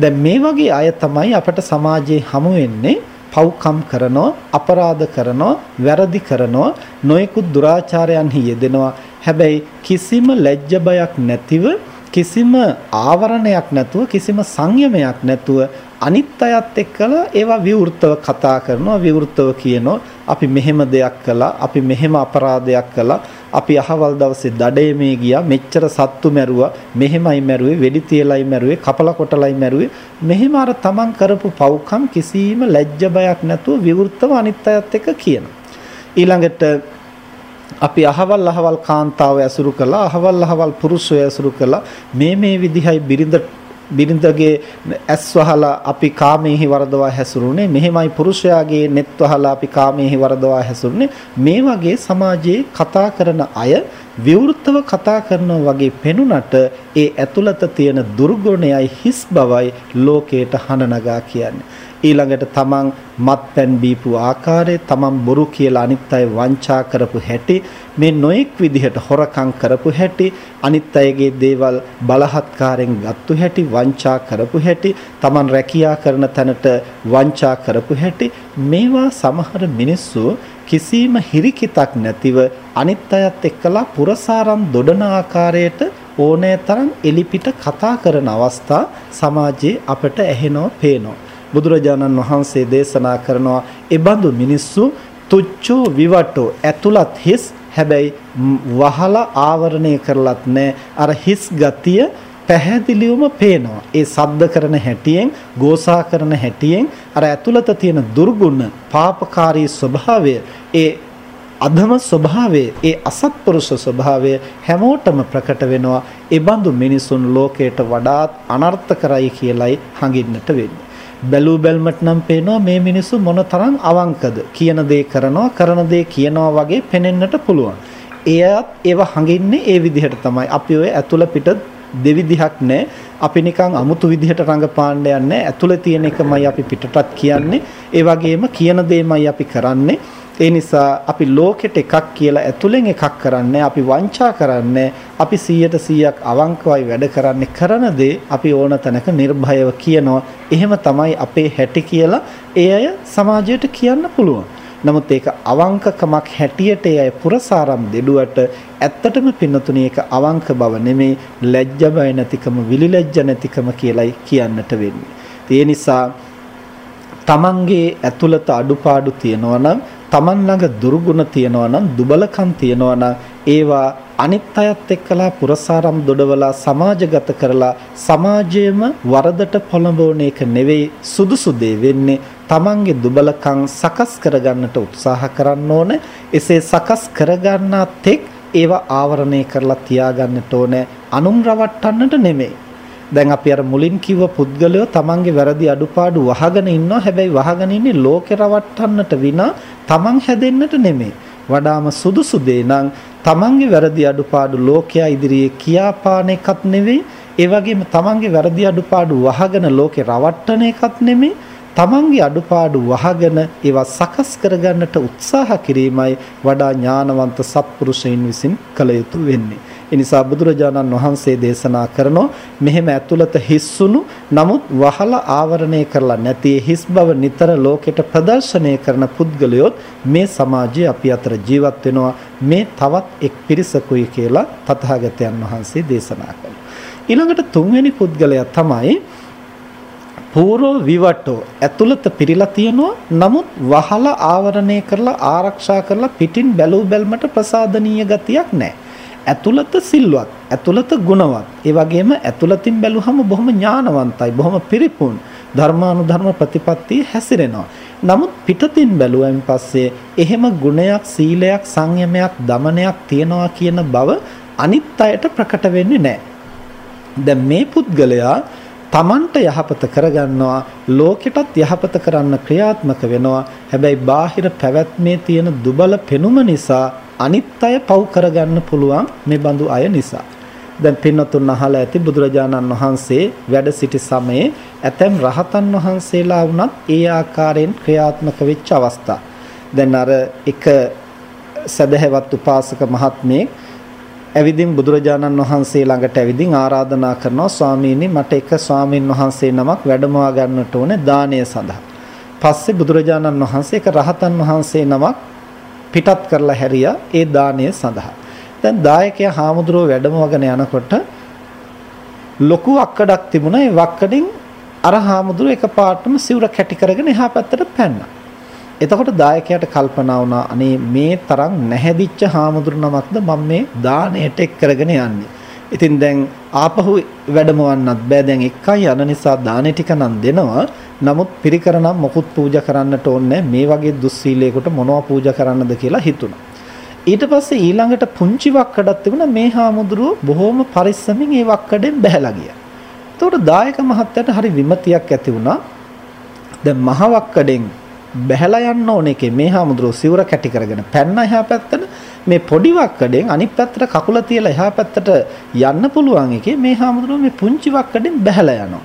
දැන් මේ වගේ අය තමයි අපට සමාජයේ හමු වෙන්නේ. පව්කම් කරනවා අපරාධ කරනවා වැරදි කරනවා නොයෙකුත් දුරාචාරයන්හි යෙදෙනවා හැබැයි කිසිම ලැජ්ජ බයක් නැතිව කිසිම ආවරණයක් නැතුව කිසිම සංයමයක් නැතුව අනිත් අයත් එක්කලා ඒවා විවෘතව කතා කරනවා විවෘතව කියනවා අපි මෙහෙම දෙයක් කළා අපි මෙහෙම අපරාධයක් කළා අපි අහවල් දවසේ දඩේමේ ගියා. මෙච්චර සත්තු මැරුවා. මෙහෙමයි මැරුවේ. වෙඩි තියලයි මැරුවේ. කපල කොටලයි මැරුවේ. මෙහෙම අර තමන් කරපු පව්කම් කිසිම ලැජ්ජ බයක් නැතුව විවෘතව අනිත් අයත් එක්ක කියනවා. ඊළඟට අපි අහවල් අහවල් කාන්තාව ඇසුරු කළා. අහවල් අහවල් පුරුෂය ඇසුරු කළා. මේ මේ විදිහයි බිරිඳ බිරිඳගේ ඇස් වහලා අපි කාමයේහි වරදවා හැසිරුනේ මෙහෙමයි පුරුෂයාගේ net වහලා අපි කාමයේහි වරදවා හැසිරුනේ. මේ වගේ සමාජයේ කතා කරන අය විවෘතව කතා කරනවා වගේ පෙනුනට ඒ ඇතුළත තියෙන දුර්ගුණයයි හිස් බවයි ලෝකයට හනනගා කියන්නේ. ඊළඟට තමන් මත්පැන් බීපු ආකාරය තමන් බොරු කියලා අනිත් අය වංචා කරපු හැටි මේ නොඑක් විදිහට හොරකම් කරපු හැටි අනිත් අයගේ දේවල් බලහත්කාරයෙන් ගත්තු හැටි වංචා කරපු හැටි තමන් රැකියා කරන තැනට වංචා කරපු හැටි මේවා සමහර මිනිස්සු කිසිම හිරිකිතක් නැතිව අනිත් අයත් එක්කලා පුරසාරම් දොඩන ආකාරයට ඕනෑ තරම් එලිපිට කතා කරන අවස්ථා සමාජයේ අපට ඇහෙනවා පේනවා. බුදුරජාණන් වහන්සේ දේශනා කරනවා එබඳු මිනිස්සු තුච්චෝ විවටෝ ඇතුළත් හිස් හැබැයි වහලා ආවරණය කරලත් නැහැ අර හිස් ගතිය පැහැදිලිවම පේනවා. ඒ සද්ද කරන හැටියෙන්, ගෝසා කරන හැටියෙන් අර ඇතුළත තියෙන දුර්ගුණ, පාපකාරී ස්වභාවය, ඒ අධම ස්වභාවය, ඒ අසත්පුරුෂ ස්වභාවය හැමෝටම ප්‍රකට වෙනවා. ඒ බඳු මිනිසුන් ලෝකයට වඩාත් අනර්ථකරයි කියලයි හඟින්නට වෙන්නේ. බැලූ බැල්මට නම් පේනවා මේ මිනිස්සු මොනතරම් අවංකද කියන දේ කරනවා කරන දේ කියනවා වගේ පෙනෙන්නට පුළුවන්. එයත් ඒව හඟින්නේ ඒ විදිහට තමයි. අපි ඔය ඇතුළ පිට දෙවිදිහක් නැහැ. අපි නිකන් අමුතු විදිහට රඟපාන්න යන්නේ ඇතුළේ තියෙන එකමයි අපි පිටටත් කියන්නේ. ඒ වගේම කියන දේමයි අපි කරන්නේ. ඒ නිසා අපි ලෝකෙට එකක් කියලා ඇතුලෙන් එකක් කරන්නේ අපි වංචා කරන්නේ අපි 100ට 100ක් අවංකවයි වැඩ කරන්නේ කරන දේ අපි ඕන තැනක නිර්භයව කියනවා. එහෙම තමයි අපේ හැටි කියලා ඒ අය සමාජයට කියන්න පුළුවන්. නමුත් ඒක අවංකකමක් හැටියට ඒ අය පුරසාරම් දෙඩුවට ඇත්තටම පින්නතුණි ඒක අවංක බව නෙමේ ලැජ්ජ බය නැතිකම විලිලැජ්ජ නැතිකම කියලයි කියන්නට වෙන්නේ. ඒ නිසා තමන්ගේ ඇතුළත අඩුපාඩු තියෙනවා නම් Taman ළඟ දුර්ගුණ තියනවා නම් දුබලකම් තියනවා නම් ඒවා අනිත් අයත් එක්කලා පුරසාරම් දොඩවලා සමාජගත කරලා සමාජයේම වරදට පොළඹවන එක නෙවෙයි සුදුසු දේ වෙන්නේ. තමන්ගේ දුබලකම් සකස් කරගන්නට උත්සාහ කරන්න ඕන. එසේ සකස් කරගන්නා තෙක් ඒවා ආවරණය කරලා තියාගන්නට ඕනේ. අනුන් රවට්ටන්නට නෙමෙයි. දැන් අපි අර මුලින් කිව්ව පුද්ගලයෝ තමන්ගේ වැරදි අඩුපාඩු වහගෙන ඉන්නවා. හැබැයි වහගෙන ඉන්නේ ලෝකේ රවට්ටන්නට විනා තමන් හැදෙන්නට නෙමෙයි. වඩාම සුදුසු දේ නම් තමන්ගේ වැරදි අඩුපාඩු ලෝකයා ඉදිරියේ කියාපාන එකක් නෙවෙයි. ඒ වගේම තමන්ගේ වැරදි අඩුපාඩු වහගෙන ලෝකේ රවට්ටන එකක් නෙමෙයි. තමන්ගේ අඩුපාඩු වහගෙන ඒවා සකස් කරගන්නට උත්සාහ කිරීමයි වඩා ඥානවන්ත සත්පුරුෂයින් විසින් කළ යුතු වෙන්නේ. ඒ නිසා බුදුරජාණන් වහන්සේ දේශනා කරනෝ මෙහෙම ඇතුළත හිස්සුණු නමුත් වහලා ආවරණය කරලා නැති හිස් බව නිතර ලෝකෙට ප්‍රදර්ශනය කරන පුද්ගලයොත් මේ සමාජයේ අපි අතර ජීවත් වෙනවා මේ තවත් එක් පිරිසකුයි කියලා තථාගතයන් වහන්සේ දේශනා කළා. ඊළඟට තුන්වෙනි පුද්ගලයා තමයි පූර්ව විවටෝ ඇතුළත පිරීලා තියෙනවා නමුත් වහලා ආවරණය කරලා ආරක්ෂා කරලා පිටින් බැලූ බැල්මට ප්‍රසාදනීය ගතියක් නැහැ. ඇතුළත සිල්වත්, ඇතුළත ගුණවත්. ඒ වගේම ඇතුළතින් බැලුවහම බොහොම ඥානවන්තයි, බොහොම පිරිපුන් ධර්මානුධර්ම ප්‍රතිපත්තිය හැසිරෙනවා. නමුත් පිටතින් බැලුවෙන් පස්සේ එහෙම ගුණයක්, සීලයක්, සංයමයක්, දමනයක් තියනවා කියන බව අනිත් අයට ප්‍රකට වෙන්නේ නැහැ. දැන් මේ පුද්ගලයා තමන්ට යහපත කරගන්නවා ලෝකෙටත් යහපත කරන්න ක්‍රියාත්මක වෙනවා හැබැයි බාහිර පැවැත්මේ තියෙන දුබල පෙනුම නිසා අනිත් අය පව් කරගන්න පුළුවන් මේ බඳු අය නිසා දැන් පින්නතුන් අහලා ඇති බුදුරජාණන් වහන්සේ වැඩ සිටි සමයේ ඇතැම් රහතන් වහන්සේලා වුණත් ඒ ආකාරයෙන් ක්‍රියාත්මක වෙච්ච අවස්ථා දැන් අර එක සදහැවත් උපාසක මහත්මයෙක් ඇවිදින් බුදුරජාණන් වහන්සේ ළඟට ඇවිදින් ආරාධනා කරනවා ස්වාමීනි මට එක ස්වාමින් වහන්සේ නමක් වැඩමවා ගන්නට ඕනේ දානය සඳහා. පස්සේ බුදුරජාණන් වහන්සේ එක රහතන් වහන්සේ නමක් පිටත් කරලා හැරියා ඒ දානය සඳහා. දැන් දායකයා හාමුදුරුව වැඩමවගෙන යනකොට ලොකු වක්කඩක් තිබුණා. ඒ වක්කඩෙන් අර හාමුදුරුව එකපාරටම සිවුර කැටි කරගෙන එහා පැත්තට පැන්නා. එතකොට දායකයාට කල්පනා වුණා අනේ මේ තරම් නැහැදිච්ච හාමුදුරු නමක්ද මම මේ දාණයට එක් කරගෙන යන්නේ. ඉතින් දැන් ආපහු වැඩමවන්නත් බෑ දැන් එකයි යන නිසා දාණය ටික නම් දෙනවා. නමුත් පිරිකර නම් මොකුත් පූජා කරන්නට ඕනේ මේ වගේ දුස්සීලයකට මොනවා පූජා කරන්නද කියලා හිතුණා. ඊට පස්සේ ඊළඟට පුංචි වක්කඩක් තිබුණා මේ හාමුදුරුව බොහොම පරිස්සමින් ඒ වක්කඩෙන් බැහැලා ගියා. එතකොට දායක මහත්තයාට හරි විමතියක් ඇති වුණා. දැන් මහ වක්කඩෙන් බැහැලා යන්න ඕන එකේ මේ හාමුදුරුවෝ සිවුර කැටි කරගෙන පැන්න එහා පැත්තට මේ පොඩි වක්කඩෙන් අනිත් පැත්තට කකුල තියලා එහා පැත්තට යන්න පුළුවන් එකේ මේ හාමුදුරුවෝ මේ පුංචි වක්කඩෙන් බැහැලා යනවා.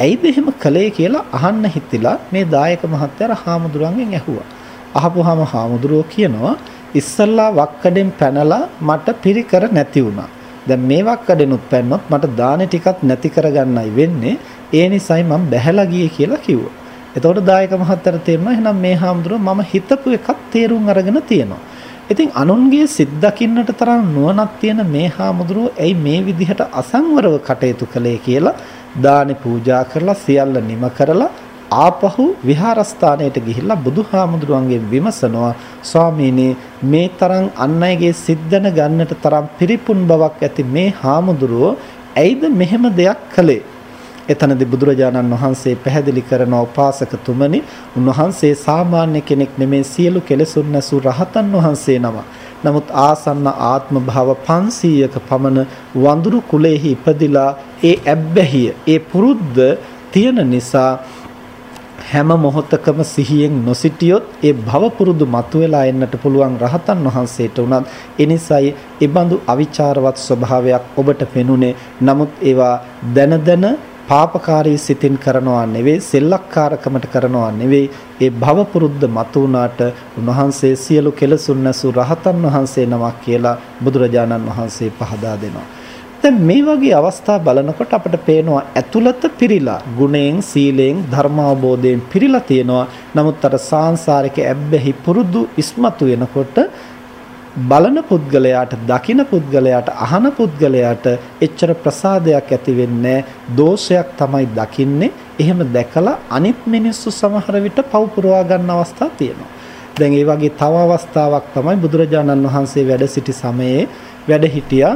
ඇයිද එහෙම කළේ කියලා අහන්න හිතිලා මේ දායක මහත්තයා හාමුදුරුවන්ගෙන් ඇහුවා. අහපුවාම හාමුදුරුවෝ කියනවා ඉස්සල්ලා වක්කඩෙන් පැනලා මට පිරිකර නැති වුණා. දැන් මේ වක්කඩෙනුත් පැන්නොත් මට දානේ ටිකක් නැති කරගන්නයි වෙන්නේ. ඒ නිසායි මම බැහැලා ගියේ කියලා කිව්වා. එතකොට දායක මහත්තයාට තේරෙනවා එහෙනම් මේ හාමුදුරුව මම හිතපු එකක් තේරුම් අරගෙන තියෙනවා. ඉතින් අනුන්ගේ සිත් දකින්නට තරම් නුවණක් තියෙන මේ හාමුදුරුව ඇයි මේ විදිහට අසංවරව කටයුතු කළේ කියලා දානි පූජා කරලා සියල්ල නිම කරලා ආපහු විහාරස්ථානයට ගිහිල්ලා බුදුහාමුදුරුවන්ගෙන් විමසනවා ස්වාමීනි මේ තරම් අන් අයගේ සිද්දන ගන්නට තරම් පිරිපුන් බවක් ඇති මේ හාමුදුරුව ඇයිද මෙහෙම දෙයක් කළේ එතනදී බුදුරජාණන් වහන්සේ පැහැදිලි කරන උපාසකතුමනි උන්වහන්සේ සාමාන්‍ය කෙනෙක් නෙමේ සියලු කෙලෙසුන් නැසූ රහතන් වහන්සේ නම. නමුත් ආසන්න ආත්ම භාව 500ක පමණ වඳුරු කුලෙහි ඉපදිලා ඒ ඇබ්බැහිය ඒ පුරුද්ද තියෙන නිසා හැම මොහොතකම සිහියෙන් නොසිටියොත් ඒ භව පුරුදු මතුවලා එන්නට පුළුවන් රහතන් වහන්සේට උනත් එනිසායි ඒ බඳු අවිචාරවත් ස්වභාවයක් ඔබට පෙනුනේ නමුත් ඒවා දන දන පාපකාරී සිතින් කරනවා නෙවෙයි සෙල්ලක්කාරකමට කරනවා නෙවෙයි ඒ භව පුරුද්ද මතු වුණාට උන්වහන්සේ සියලු කෙලසුන් නැසු රහතන් වහන්සේ නමක් කියලා බුදුරජාණන් වහන්සේ පහදා දෙනවා. දැන් මේ වගේ අවස්ථා බලනකොට අපිට පේනවා ඇතුළත පිරීලා ගුණයෙන් සීලයෙන් ධර්මාවබෝධයෙන් පිරීලා තියෙනවා. නමුත් අර සාංශාරික ඇබ්බැහි පුරුදු ඉස්මතු වෙනකොට බලන පුද්ගලයාට දකින පුද්ගලයාට අහන පුද්ගලයාට එච්චර ප්‍රසාදයක් ඇති වෙන්නේ දෝෂයක් තමයි දකින්නේ. එහෙම දැකලා අනිත් මිනිස්සු සමහර විට පව් පුරවා ගන්න අවස්ථා තියෙනවා. දැන් ඒ වගේ තව අවස්ථාවක් තමයි බුදුරජාණන් වහන්සේ වැඩ සිටි සමයේ වැඩ හිටියා.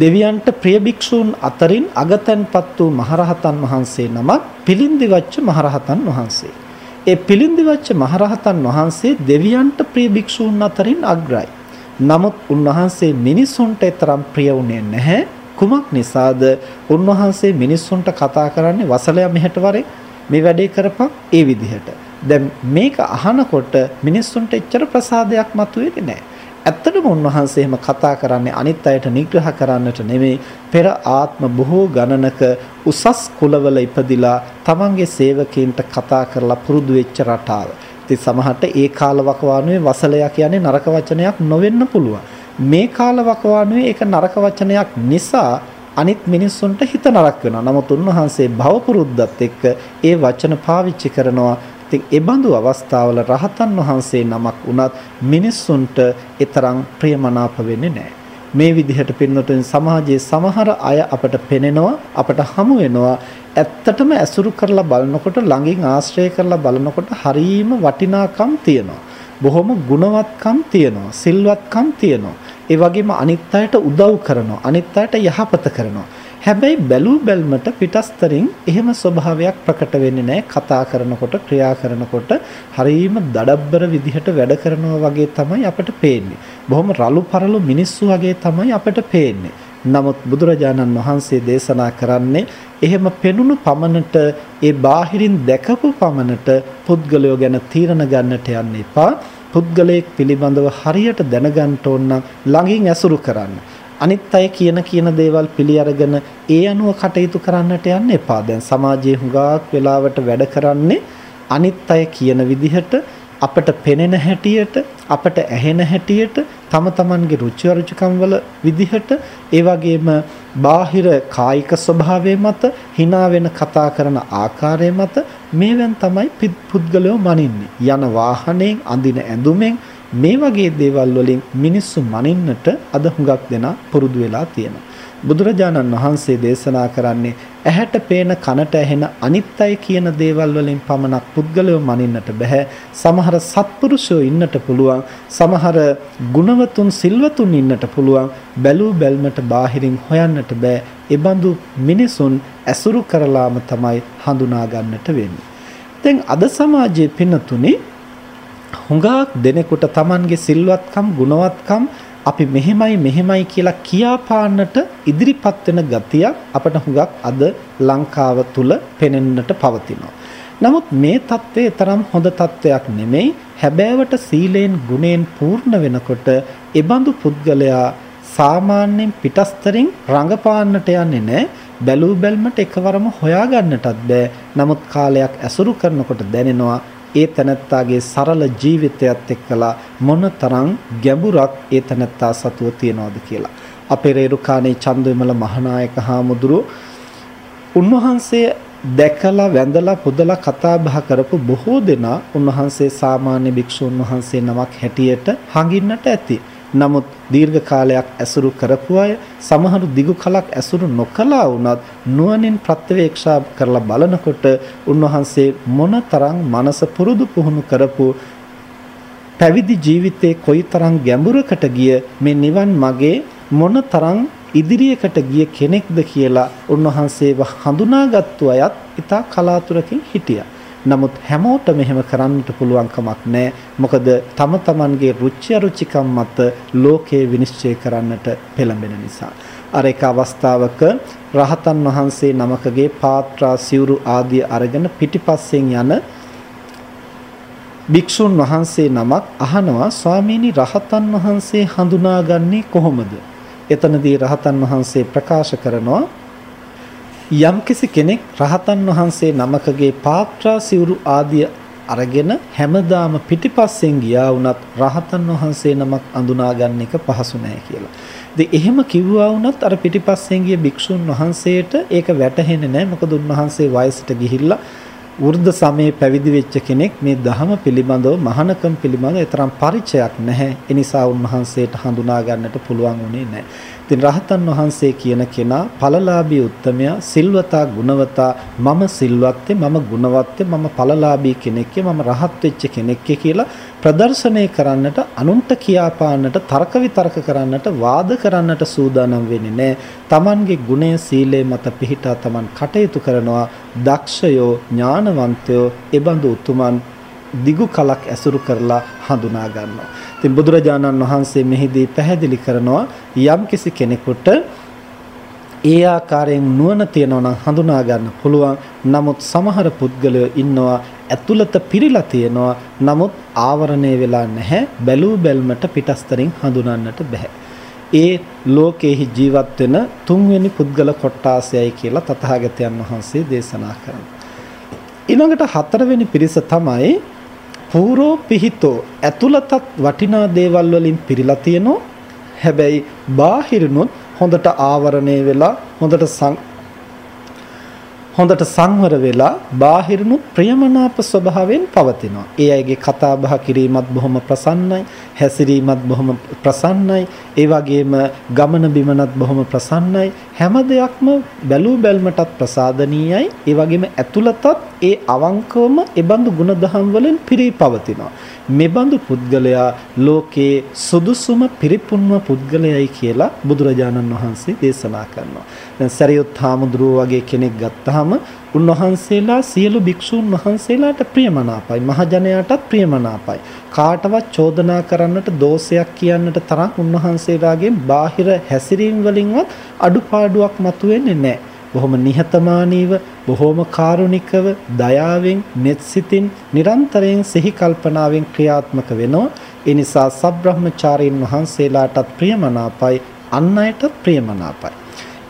දෙවියන්ට ප්‍රිය භික්ෂූන් අතරින් අගතන්පත් වූ මහරහතන් වහන්සේ නමක් පිළින්දිවච්ච මහරහතන් වහන්සේ. ඒ පිළින්දිවච්ච මහරහතන් වහන්සේ දෙවියන්ට ප්‍රිය භික්ෂූන් අතරින් අග්‍රයි. නමුත් උන්වහන්සේ මිනිසුන්ට තරම් ප්‍රිය වුණේ නැහැ. කුමක් නිසාද? උන්වහන්සේ මිනිසුන්ට කතා කරන්නේ වසලයා මෙහෙට වරේ මේ වැඩේ කරපන් ඒ විදිහට. දැන් මේක අහනකොට මිනිස්සුන්ට එච්චර ප්‍රසාදයක් මතුවේන්නේ නැහැ. ඇත්තටම උන්වහන්සේ එහෙම කතා කරන්නේ අනිත් අයට නිග්‍රහ කරන්නට නෙමෙයි පෙර ආත්ම බොහෝ ගණනක උසස් කුලවල ඉපදිලා තමන්ගේ සේවකීන්ට කතා කරලා පුරුදු වෙච්ච රටාව. ඉතින් සමහරට ඒ කාලවකවානුවේ වසලයා කියන්නේ නරක වචනයක් නොවෙන්න පුළුවන්. මේ කාලවකවානුවේ ඒක නරක වචනයක් නිසා අනිත් මිනිස්සුන්ට හිත නරක වෙනවා. නමුත් උන්වහන්සේ භවපුරුද්දත් එක්ක ඒ වචන පාවිච්චි කරනවා. ඉතින් ඒ බඳු අවස්ථාවල රහතන් වහන්සේ නමක් වුණත් මිනිස්සුන්ට ඊතරම් ප්‍රියමනාප වෙන්නේ නැහැ. මේ විදිහට පින්නතුන් සමාජයේ සමහර අය අපට පෙනෙනවා අපට හමු වෙනවා. ඇත්තටම ඇසුරු කරලා බලනකොට ළඟින් ආශ්‍රය කරලා බලනකොට හරීම වටිනාකම් තියෙනවා. බොහොම ගුණවත්කම් තියෙනවා සිල්වත්කම් තියෙනවා. ඒ වගේම අනිත් අයට උදව් කරනවා අනිත් අයට යහපත කරනවා. හැබැයි බැලූ බැල්මට පිටස්තරින් එහෙම ස්වභාවයක් ප්‍රකට වෙන්නේ නැහැ කතා කරනකොට ක්‍රියා කරනකොට හරීම දඩබ්බර විදිහට වැඩ කරනවා වගේ තමයි අපට පේන්නේ. බොහොම රළු පරළු මිනිස්සු වගේ තමයි අපට පේන්නේ. නමුත් බුදුරජාණන් වහන්සේ දේශනා කරන්නේ එහෙම පෙනුණු පමණට ඒ බාහිරින් දැකපු පමණට පුද්ගලයෝ ගැන තීරණ ගන්නට යන්න එපා. පුද්ගලයෙක් පිළිබඳව හරියට දැනගන්න ඕන නම් ළඟින් ඇසුරු කරන්න. අනිත් අය කියන කියන දේවල් පිළි අරගෙන ඒ අනුව කටයුතු කරන්නට යන්න එපා. දැන් සමාජයේ හුඟක් වෙලාවට වැඩ කරන්නේ අනිත් අය කියන විදිහට අපට පෙනෙන හැටියට අපට ඇහෙන හැටියට තම තමන්ගේ රුචි අරුචිකම් වල විදිහට ඒ වගේම බාහිර කායික ස්වභාවය මත hina වෙන කතා කරන ආකාරය මත මේවෙන් තමයි පුද්ගලයෝ මනින්නේ යන වාහනයෙන් අඳින ඇඳුමෙන් මේ වගේ දේවල් වලින් මිනිස්සු මනින්නට අද හුඟක් දෙනා පුරුදු වෙලා තියෙනවා. බුදුරජාණන් වහන්සේ දේශනා කරන්නේ ඇහැට පේන කනට ඇහෙන අනිත් අය කියන දේවල් වලින් පමණක් පුද්ගලයව මනින්නට බෑ. සමහර සත්පුරුෂයෝ ඉන්නට පුළුවන්. සමහර ගුණවතුන් සිල්වතුන් ඉන්නට පුළුවන්. බැලූ බැල්මට බාහිරින් හොයන්නට බෑ. ඒබඳු මිනිසුන් ඇසුරු කරලාම තමයි හඳුනා ගන්නට වෙන්නේ. දැන් අද සමාජයේ පින්නතුනේ හුඟක් දෙනෙකුට Tamanගේ සිල්වත්කම් ගුණවත්කම් අපි මෙහෙමයි මෙහෙමයි කියලා කියාපාන්නට ඉදිරිපත් වෙන ගතිය අපට හුඟක් අද ලංකාව තුල පෙනෙන්නට පවතිනවා. නමුත් මේ தත්ත්වය තරම් හොඳ தත්ත්වයක් නෙමෙයි. හැබෑවට සීලෙන් ගුණෙන් පූර්ණ වෙනකොට එබඳු පුද්ගලයා සාමාන්‍යයෙන් පිටස්තරින් රඟපාන්නට යන්නේ නැහැ. බැලූ බැල්මට එකවරම හොයා ගන්නටත් බෑ. නමුත් කාලයක් ඇසුරු කරනකොට දැනෙනවා ඒ තනත්තාගේ සරල ජීවිතයත් එක්කලා මොනතරම් ගැඹුරක් ඒ තනත්තා සතුව තියනවද කියලා. අපේ රේරුකාණේ චන්දවිමල මහානායක හාමුදුරුව උන්වහන්සේ දැකලා වැඳලා පුදලා කතා බහ කරපු බොහෝ දෙනා උන්වහන්සේ සාමාන්‍ය භික්ෂුන් වහන්සේ නමක් හැටියට හඟින්නට ඇති. නමුත් දීර්ඝ කාලයක් ඇසුරු කරපු අය සමහරු දිගු කලක් ඇසුරු නොකළා වුණත් නුවණින් ප්‍රත්‍යවේක්ෂා කරලා බලනකොට උන්වහන්සේ මොනතරම් මනස පුරුදු පුහුණු කරපු පැවිදි ජීවිතේ කොයිතරම් ගැඹුරකට ගිය මේ නිවන් මාගේ මොනතරම් ඉදිරියකට ගිය කෙනෙක්ද කියලා උන්වහන්සේව හඳුනාගත්තු අයත් ඉතා කලාතුරකින් හිටියා. නමුත් හැමෝටම එහෙම කරන්නට පුළුවන් කමක් නැහැ. මොකද තම තමන්ගේ රුචි අරුචිකම් මත ලෝකේ විනිශ්චය කරන්නට පෙළඹෙන නිසා. අර එක අවස්ථාවක රහතන් වහන්සේ නමකගේ පාත්‍රා සිවුරු ආදිය අරගෙන පිටිපස්සෙන් යන භික්ෂුන් වහන්සේ නමක් අහනවා ස්වාමීනි රහතන් වහන්සේ හඳුනාගන්නේ කොහොමද? එතනදී රහතන් වහන්සේ ප්‍රකාශ කරනවා යම්කිසි කෙනෙක් රහතන් වහන්සේ නමකගේ පාත්‍රා සිවුරු ආදිය අරගෙන හැමදාම පිටිපස්සෙන් ගියා වුණත් රහතන් වහන්සේ නමක් අඳුනාගන්න එක පහසු නෑ කියලා. ඉතින් එහෙම කිව්වා වුණත් අර පිටිපස්සෙන් ගිය භික්ෂුන් වහන්සේට ඒක වැටහෙන්නේ නෑ. මොකද උන්වහන්සේ වයසට ගිහිල්ලා වෘද්ධ සමයේ පැවිදි වෙච්ච කෙනෙක් මේ ධහම පිළිබඳව මහානකම් පිළිබඳව තරම් පරිචයක් නැහැ. ඒ නිසා උන්වහන්සේට හඳුනා ගන්නට පුළුවන් වුණේ නැහැ. ඉතින් රහතන් වහන්සේ කියන කෙනා ඵලලාභී උත්තමයා සිල්වතා ගුණවතා මම සිල්වත්te මම ගුණවත්te මම ඵලලාභී කෙනෙක්ය මම රහත් වෙච්ච කෙනෙක්ය කියලා ප්‍රදර්ශනය කරන්නට අනුන්ට කියාපාන්නට තර්ක විතර්ක කරන්නට වාද කරන්නට සූදානම් වෙන්නේ නැහැ. Tamanගේ ගුණය සීලය මත පිහිටා Taman කටයුතු කරනවා දක්ෂයෝ ඥානවන්තයෝ එබඳු උතුමන් දිගු කලක් ඇසුරු කරලා හඳුනා ගන්නවා. ඉතින් බුදුරජාණන් වහන්සේ මෙහිදී පැහැදිලි කරනවා යම්කිසි කෙනෙකුට ඒ ආකාරයෙන් නුවණ තියනවා නම් හඳුනා ගන්න පුළුවන්. නමුත් සමහර පුද්ගලයෝ ඉන්නවා ඇතුළත පිරීලා තියෙනවා. නමුත් ආවරණය වෙලා නැහැ. බැලූ බැල්මට පිටස්තරින් හඳුනන්නට බෑ. ඒ ලෝකෙහි ජීවත් වෙන තුන්වෙනි පුද්ගල කොට්ටාසයයි කියලා තථාගතයන් වහන්සේ දේශනා කරනවා. ඊළඟට හතරවෙනි පිරිස තමයි පූරෝ පිහිතෝ ඇතුළතත් වටිනා දේවල් වලින් පිරීලා තියෙනවා හැබැයි බාහිරිනුත් හොඳට ආවරණය වෙලා හොඳට හොඳට සංවර වෙලා බාහිරනුත් ප්‍රියමනාප ස්වභාවයෙන් පවතිනවා. ඒ අයගේ කතා බහ කිරීමත් බොහොම ප්‍රසන්නයි, හැසිරීමත් බොහොම ප්‍රසන්නයි, ඒ වගේම ගමන බිමනත් බොහොම ප්‍රසන්නයි. හැම දෙයක්ම බැලූ බැල්මටත් ප්‍රසාදනීයයි. ඒ වගේම ඇතුළතත් ඒ අවංකවම ඒ බඳු ගුණධම් වලින් පිරී පවතිනවා. මෙබඳු පුද්ගලයා ලෝකේ සුදුසුම පිරිපුන්ව පුද්ගලයයි කියලා බුදුරජාණන් වහන්සේ දේශනා කරනවා. දැන් සරියුත් හාමුදුරුවෝ වගේ කෙනෙක් ගත්තාම උන්වහන්සේලා සියලු භික්ෂූන් වහන්සේලාට ප්‍රියමනාපයි මහජනයාටත් ප්‍රියමනාපයි කාටවත් චෝදනා කරන්නට දෝෂයක් කියන්නට තරම් උන්වහන්සේලාගේ බාහිර හැසිරීම් වලින්වත් අඩුපාඩුවක් මතුවෙන්නේ නැහැ බොහොම නිහතමානීව බොහොම කාරුණිකව දයාවෙන් මෙත්සිතින් නිරන්තරයෙන් සිහි කල්පනාවෙන් ක්‍රියාත්මක වෙනවා. ඒ නිසා සබ්‍රහ්මචාරීන් වහන්සේලාටත් ප්‍රියමනාපයි අන් අයටත් ප්‍රියමනාපයි.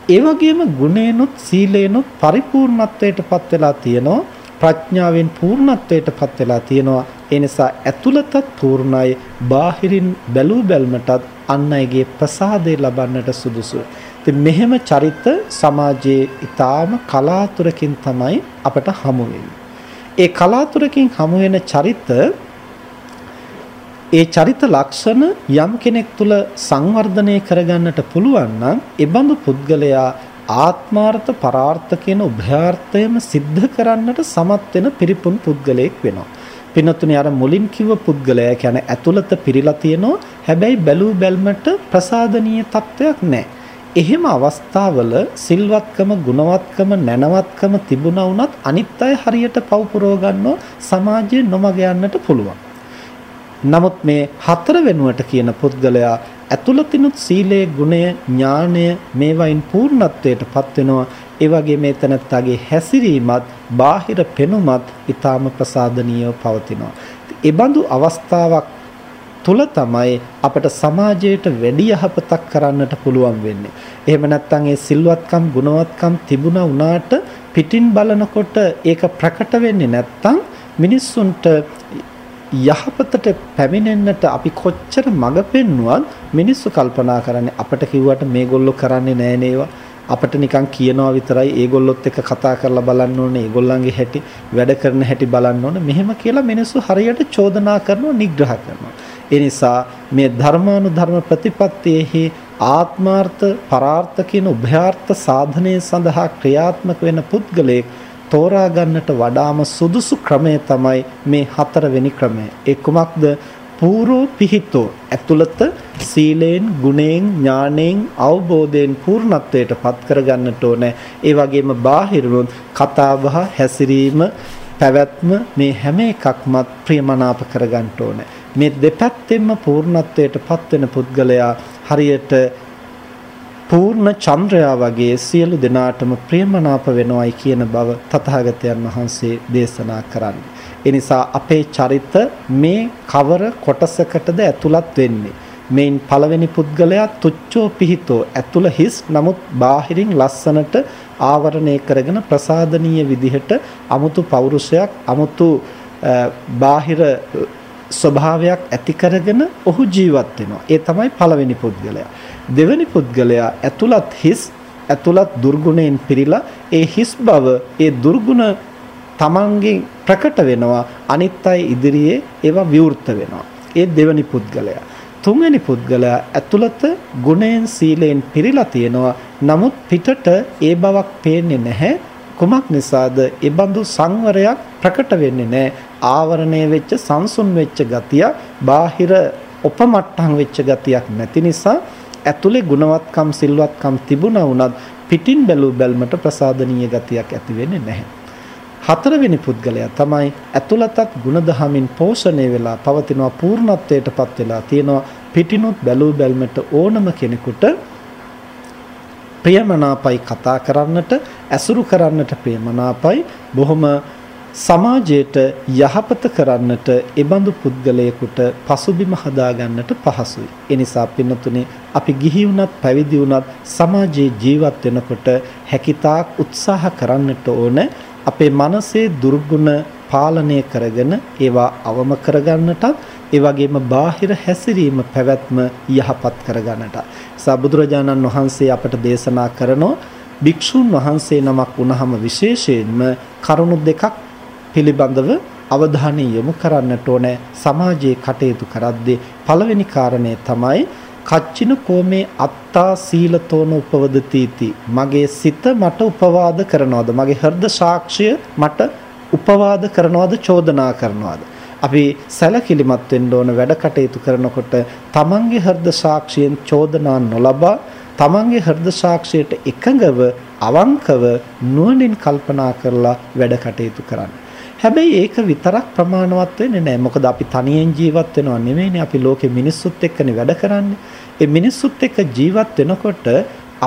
ඒ වගේම ගුණේනොත් සීලේනොත් පරිපූර්ණත්වයටපත් වෙලා තියෙනවා. ප්‍රඥාවෙන් පූර්ණත්වයටපත් වෙලා තියෙනවා. ඒ නිසා ඇතුළතත් පූර්ණයි බාහිරින් බැලූ බැල්මටත් අන් අයගේ ප්‍රසාදය ලබන්නට සුදුසුයි. ඉතින් මෙහෙම චරිත සමාජයේ ඊටාම කලාතුරකින් තමයි අපට හමු ඒ කලාතුරකින් හමු වෙන චරිත ඒ චරිත ලක්ෂණ යම් කෙනෙක් තුල සංවර්ධනය කරගන්නට පුළුවන් නම් ඒ බඳු පුද්ගලයා ආත්මාර්ථ පරාර්ථ කියන උභයාර්ථයම સિદ્ધ කරන්නට සමත් වෙන පිරිපුන් පුද්ගලයෙක් වෙනවා. පින්නතුනේ අර මුලින් කිව්ව පුද්ගලයා කියන්නේ ඇතුළත පිරීලා තියෙනවා හැබැයි බැලූ බැල්මට ප්‍රසාදනීය තත්වයක් නැහැ. එහෙම අවස්ථාවල සිල්වත්කම ගුණවත්කම නැනවත්කම තිබුණා වුණත් අනිත් අය හරියට පව පුරව ගන්නව සමාජයේ නොමග යන්නට පුළුවන්. නමුත් මේ හතර වෙනුවට කියන පුද්ගලයා ඇතුළතිනුත් සීලයේ ගුණය ඥානය මේවයින් පූර්ණත්වයටපත් වෙනවා. ඒ වගේ මේ තනත්තාගේ හැසිරීමත් බාහිර පෙනුමත් ඊටාම ප්‍රසාදනීයව පවතිනවා. ඒ බඳු අවස්ථාවක් තුල තමයි අපට සමාජයට වැඩි යහපතක් කරන්නට පුළුවන් වෙන්නේ. එහෙම නැත්නම් ඒ සිල්වත්කම් ගුණවත්කම් තිබුණා වුණාට පිටින් බලනකොට ඒක ප්‍රකට වෙන්නේ නැත්නම් මිනිස්සුන්ට යහපතට පැමිණෙන්නට අපි කොච්චර මඟ පෙන්නුවත් මිනිස්සු කල්පනා කරන්නේ අපට කිව්වට මේගොල්ලෝ කරන්නේ නෑ නේවා. අපිට නිකන් කියනවා විතරයි ඒගොල්ලොත් එක්ක කතා කරලා බලන්න ඕනේ ඒගොල්ලන්ගේ හැටි වැඩ කරන හැටි බලන්න ඕනේ. මෙහෙම කියලා මිනිස්සු හරියට චෝදනා කරනවා නිග්‍රහ කරනවා. ඒ නිසා මේ ධර්මානුධර්ම ප්‍රතිපත්තියෙහි ආත්මාර්ථ පරාර්ථ කියන උභයාර්ථ සාධනය සඳහා ක්‍රියාත්මක වෙන පුද්ගලයෙක් තෝරා ගන්නට වඩාම සුදුසු ක්‍රමය තමයි මේ හතරවෙනි ක්‍රමය. ඒ කුමක්ද? පූර්ව පිහිතෝ ඇතුළත සීලෙන් ගුණයෙන් ඥාණයෙන් අවබෝධයෙන් පූර්ණත්වයට පත් කරගන්නට ඕනේ. ඒ වගේම බාහිරුත් කතාබහ හැසිරීම පැවැත්ම මේ හැම එකක්මත් ප්‍රියමනාප කරගන්න ඕනේ. මේ දෙපැත්තෙන්ම පූර්ණත්වයට පත්වෙන පුද්ගලයා හරියට පූර්ණ චන්ද්‍රයා වගේ සියලු දෙනාටම ප්‍රියමනාප වෙනවයි කියන බව තථාගතයන් වහන්සේ දේශනා කරන්නේ. ඒ නිසා අපේ චරිත මේ කවර කොටසකටද ඇතුළත් වෙන්නේ? මේන් පළවෙනි පුද්ගලයා තුච්චෝ පිහිතෝ ඇතුළ හිස් නමුත් බාහිරින් ලස්සනට ආවරණය කරගෙන ප්‍රසාදනීය විදිහට අමුතු පෞරුෂයක් අමුතු බාහිර ස්වභාවයක් ඇති කරගෙන ඔහු ජීවත් වෙනවා. ඒ තමයි පළවෙනි පුද්ගලයා. දෙවෙනි පුද්ගලයා ඇතුළත් හිස් ඇතුළත් දුර්ගුණයෙන් පිරීලා ඒ හිස් බව ඒ දුර්ගුණ තමන්ගෙන් ප්‍රකට වෙනවා අනිත් අය ඉදිරියේ ඒවා විවෘත වෙනවා. ඒ දෙවෙනි පුද්ගලයා. තුන්වෙනි පුද්ගලයා ඇතුළත ගුණයෙන් සීලයෙන් පිරීලා තියෙනවා. නමුත් පිටට ඒ බවක් පේන්නේ නැහැ. කුමක් නිසාද? ඒ බඳු සංවරයක් ප්‍රකට වෙන්නේ නැහැ. ආවරණය වෙච්ච සංසුන් වෙච්ච ගතිය, බාහිර උපමට්ටම් වෙච්ච ගතියක් නැති නිසා ඇතුලේ ගුණවත්කම් සිල්වත්කම් තිබුණා වුණත් පිටින් බැලූ බැල්මට ප්‍රසාදනීය ගතියක් ඇති වෙන්නේ නැහැ. හතරවෙනි පුද්ගලයා තමයි ඇතුළතත් ಗುಣදහමින් පෝෂණය වෙලා පවතිනවා පූර්ණත්වයටපත් වෙලා තියෙනවා පිටිනුත් බැලූ බැල්මට ඕනම කෙනෙකුට ප්‍රියමනාපයි කතා කරන්නට ඇසුරු කරන්නට ප්‍රියමනාපයි බොහොම සමාජයට යහපත කරන්නට එබඳු පුද්ගලයෙකුට පසුබිම හදාගන්නට පහසුයි. ඒ නිසා පින්නතුනේ අපි ගිහි වුණත් පැවිදි වුණත් සමාජයේ ජීවත් වෙනකොට හැකිතාක් උත්සාහ කරන්නට ඕන අපේ මනසේ දුර්ගුණ පාලනය කරගෙන ඒවා අවම කරගන්නටත් ඒ වගේම බාහිර හැසිරීම පැවැත්ම යහපත් කරගන්නට. සබුදුරජාණන් වහන්සේ අපට දේශනා කරනෝ භික්ෂුන් වහන්සේ නමක් වුණාම විශේෂයෙන්ම කරුණු දෙකක් පිළිබඳව අවධානය යොමු කරන්නට ඕනේ. සමාජයේ කටයුතු කරද්දී පළවෙනි කාරණය තමයි කච්චින කෝමේ අත්තා සීලතෝන උපවදතිති මගේ සිත මට උපවාද කරනවද? මගේ හෘද සාක්ෂිය මට උපවාද කරනවද? චෝදනා කරනවද? අපි සැලකිලිමත් වෙන්න ඕන වැඩ කටයුතු කරනකොට තමන්ගේ හෘද සාක්ෂියෙන් චෝදනා නොලබා තමන්ගේ හෘද සාක්ෂියට එකඟව අවංකව නුවණින් කල්පනා කරලා වැඩ කටයුතු කරන්න. හැබැයි ඒක විතරක් ප්‍රමාණවත් වෙන්නේ නැහැ. මොකද අපි තනියෙන් ජීවත් වෙනව නෙමෙයිනේ. අපි ලෝකෙ මිනිස්සුත් එක්කනේ වැඩ කරන්නේ. ඒ මිනිස්සුත් එක්ක ජීවත් වෙනකොට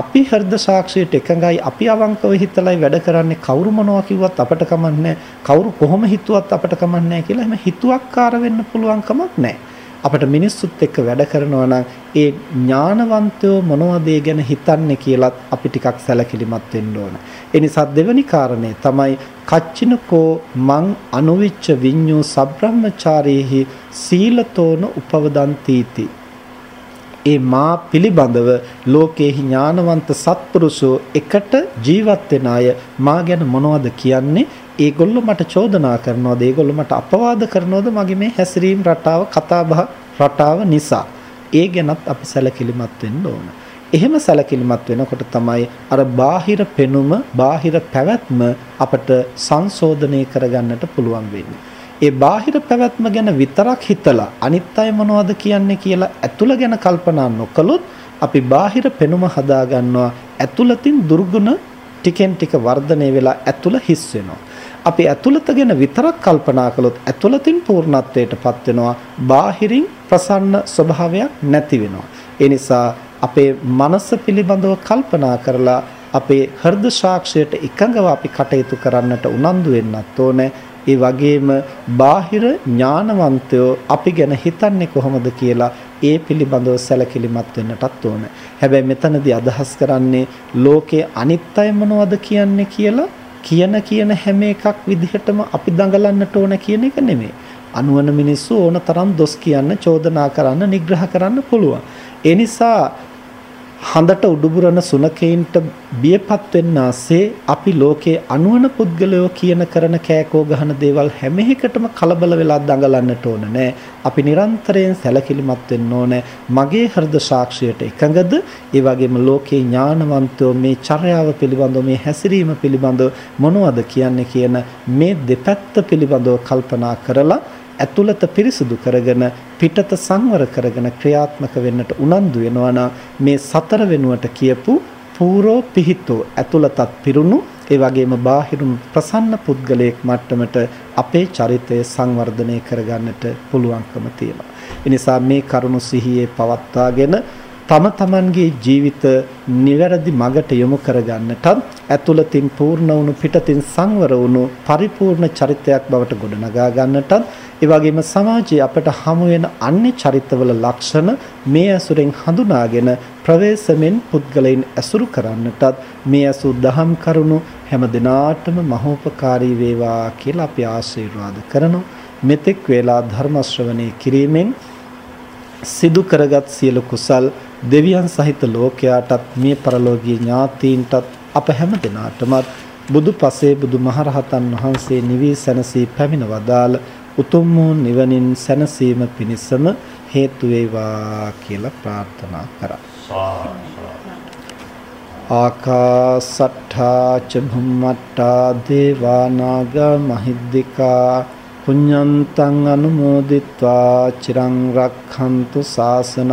අපි හෘද සාක්ෂියට එකඟයි අපි අවංකව හිතලයි වැඩ කරන්නේ කවුරු මොනවා කිව්වත් අපට කමන්නේ කවුරු කොහොම හිතුවත් අපට කමන්නේ කියලා එහෙම හිතුවක්කාර වෙන්න පුළුවන් කමක් නැහැ. අපිට මිනිස්සුත් එක්ක වැඩ කරනවා නම් ඒ ඥානවන්තයෝ මොනවද ඒ ගැන හිතන්නේ කියලත් අපි ටිකක් සැලකිලිමත් වෙන්න ඕන. ඒ නිසා දෙවැනි කාරණේ තමයි කච්චිනකෝ මං අනුවිච්ච විඤ්ඤෝ සබ්‍රහ්මචාරීහි සීලතෝන උපවදන්තිති. ඒ මා පිළිබඳව ලෝකේහි ඥානවන්ත සත්පුරුෂෝ එකට ජීවත් වෙන අය මා ගැන මොනවද කියන්නේ ඒගොල්ලෝ මට චෝදනා කරනවද ඒගොල්ලෝ මට අපවාද කරනවද මගේ මේ හැසිරීම් රටාව කතාබහ රටාව නිසා ඒ ගැනත් අපි සැලකිලිමත් වෙන්න ඕන. එහෙම සැලකිලිමත් වෙනකොට තමයි අර බාහිර පෙනුම බාහිර පැවැත්ම අපට සංශෝධනය කරගන්නට පුළුවන් වෙන්නේ. ඒ බාහිර පැවැත්ම ගැන විතරක් හිතලා අනිත් අය මොනවද කියන්නේ කියලා ඇතුළ ගැන කල්පනා නොකළොත් අපි බාහිර පෙනුම හදා ගන්නවා ඇතුළතින් දුර්ගුණ ටිකෙන් ටික වර්ධනය වෙලා ඇතුළ හිස් වෙනවා. අපි ඇතුළත ගැන විතරක් කල්පනා කළොත් ඇතුළතින් පූර්ණත්වයටපත් වෙනවා. බාහිරින් ප්‍රසන්න ස්වභාවයක් නැති වෙනවා. ඒ නිසා අපේ මනස පිළිබඳව කල්පනා කරලා අපේ හෘද සාක්ෂියට එකඟව අපි කටයුතු කරන්නට උනන්දු වෙන්නත් ඕනේ. ඒ වගේම බාහිර ඥානවන්තයෝ අපි ගැන හිතන්නේ කොහොමද කියලා ඒ පිළිබඳව සැලකිලිමත් වෙන්නටත් ඕන. හැබැයි මෙතනදී අදහස් කරන්නේ ලෝකයේ අනිත් අය මොනවද කියන්නේ කියලා කියන කියන හැම එකක් විදිහටම අපි දඟලන්නට ඕන කියන එක නෙමෙයි. අනුවන මිනිස්සු ඕන තරම් දොස් කියන්න, චෝදනා කරන්න, නිග්‍රහ කරන්න පුළුවන්. ඒ නිසා හඳට උඩුබුරන සුනකයින්ට බියපත් වෙන්නාසේ අපි ලෝකයේ අනුවන පුද්ගලයෝ කියන කරන කෑකෝ ගහන දේවල් හැම එකටම කලබල වෙලා දඟලන්නට ඕන නෑ. අපි නිරන්තරයෙන් සැලකිලිමත් වෙන්න ඕන. මගේ හෘද සාක්ෂියට එකඟද? ඒ වගේම ලෝකේ ඥානවන්තයෝ මේ චර්යාව පිළිබඳව මේ හැසිරීම පිළිබඳව මොනවද කියන්නේ කියන මේ දෙපැත්ත පිළිබඳව කල්පනා කරලා ඇතුළත පිරිසුදු කරගෙන පිටත සංවර කරගෙන ක්‍රියාත්මක වෙන්නට උනන්දු වෙනවා මේ සතර වෙනුවට කියපු පූරෝ පිහිතෝ ඇතුළතත් පිරුණු ඒ වගේම බාහිරුම් ප්‍රසන්න පුද්ගලයෙක් මට්ටමට අපේ චරිතය සංවර්ධනය කරගන්නට පුළුවන්කම තියෙනවා. ඒ නිසා මේ කරුණු සිහියේ පවත්වාගෙන තම තමන්ගේ ජීවිත නිවැරදි මගට යොමු කරගන්නටත් ඇතුළතින් පූර්ණ වුණු පිටතින් සංවර වුණු පරිපූර්ණ චරිතයක් බවට ගොඩනගා ගන්නටත් ඒ වගේම සමාජයේ අපට හමු වෙන අන්‍ය චරිතවල ලක්ෂණ මේ ඇසුරෙන් හඳුනාගෙන ප්‍රවේශමෙන් පුද්ගලයන් ඇසුරු කරන්නටත් මේ ඇසු දහම් කරුණු හැම දිනාටම මහෝපකාරී වේවා කියලා අපි ආශිර්වාද කරනවා. මෙතෙක් වේලා ධර්ම ශ්‍රවණේ කිරීමෙන් සිදු කරගත් සියලු කුසල් දෙවියන් සහිත ලෝකයාටත් මේ පරලෝකීය ඥාතීන්ටත් අප හැම දිනාටමත් බුදු පසේ බුදු මහරහතන් වහන්සේ නිවී සැනසී පැමිණ වදාළ උතුම් වූ නිවනින් සැනසීම පිණිසම හේතු වේවා කියලා ප්‍රාර්ථනා කරා. ආකාසට්ඨා ච භුම්මට්ඨා දේවා නාග මහිද්దికා පුඤ්ඤන්තං අනුමෝදිත්වා චිරං රක්ඛන්තු ශාසනං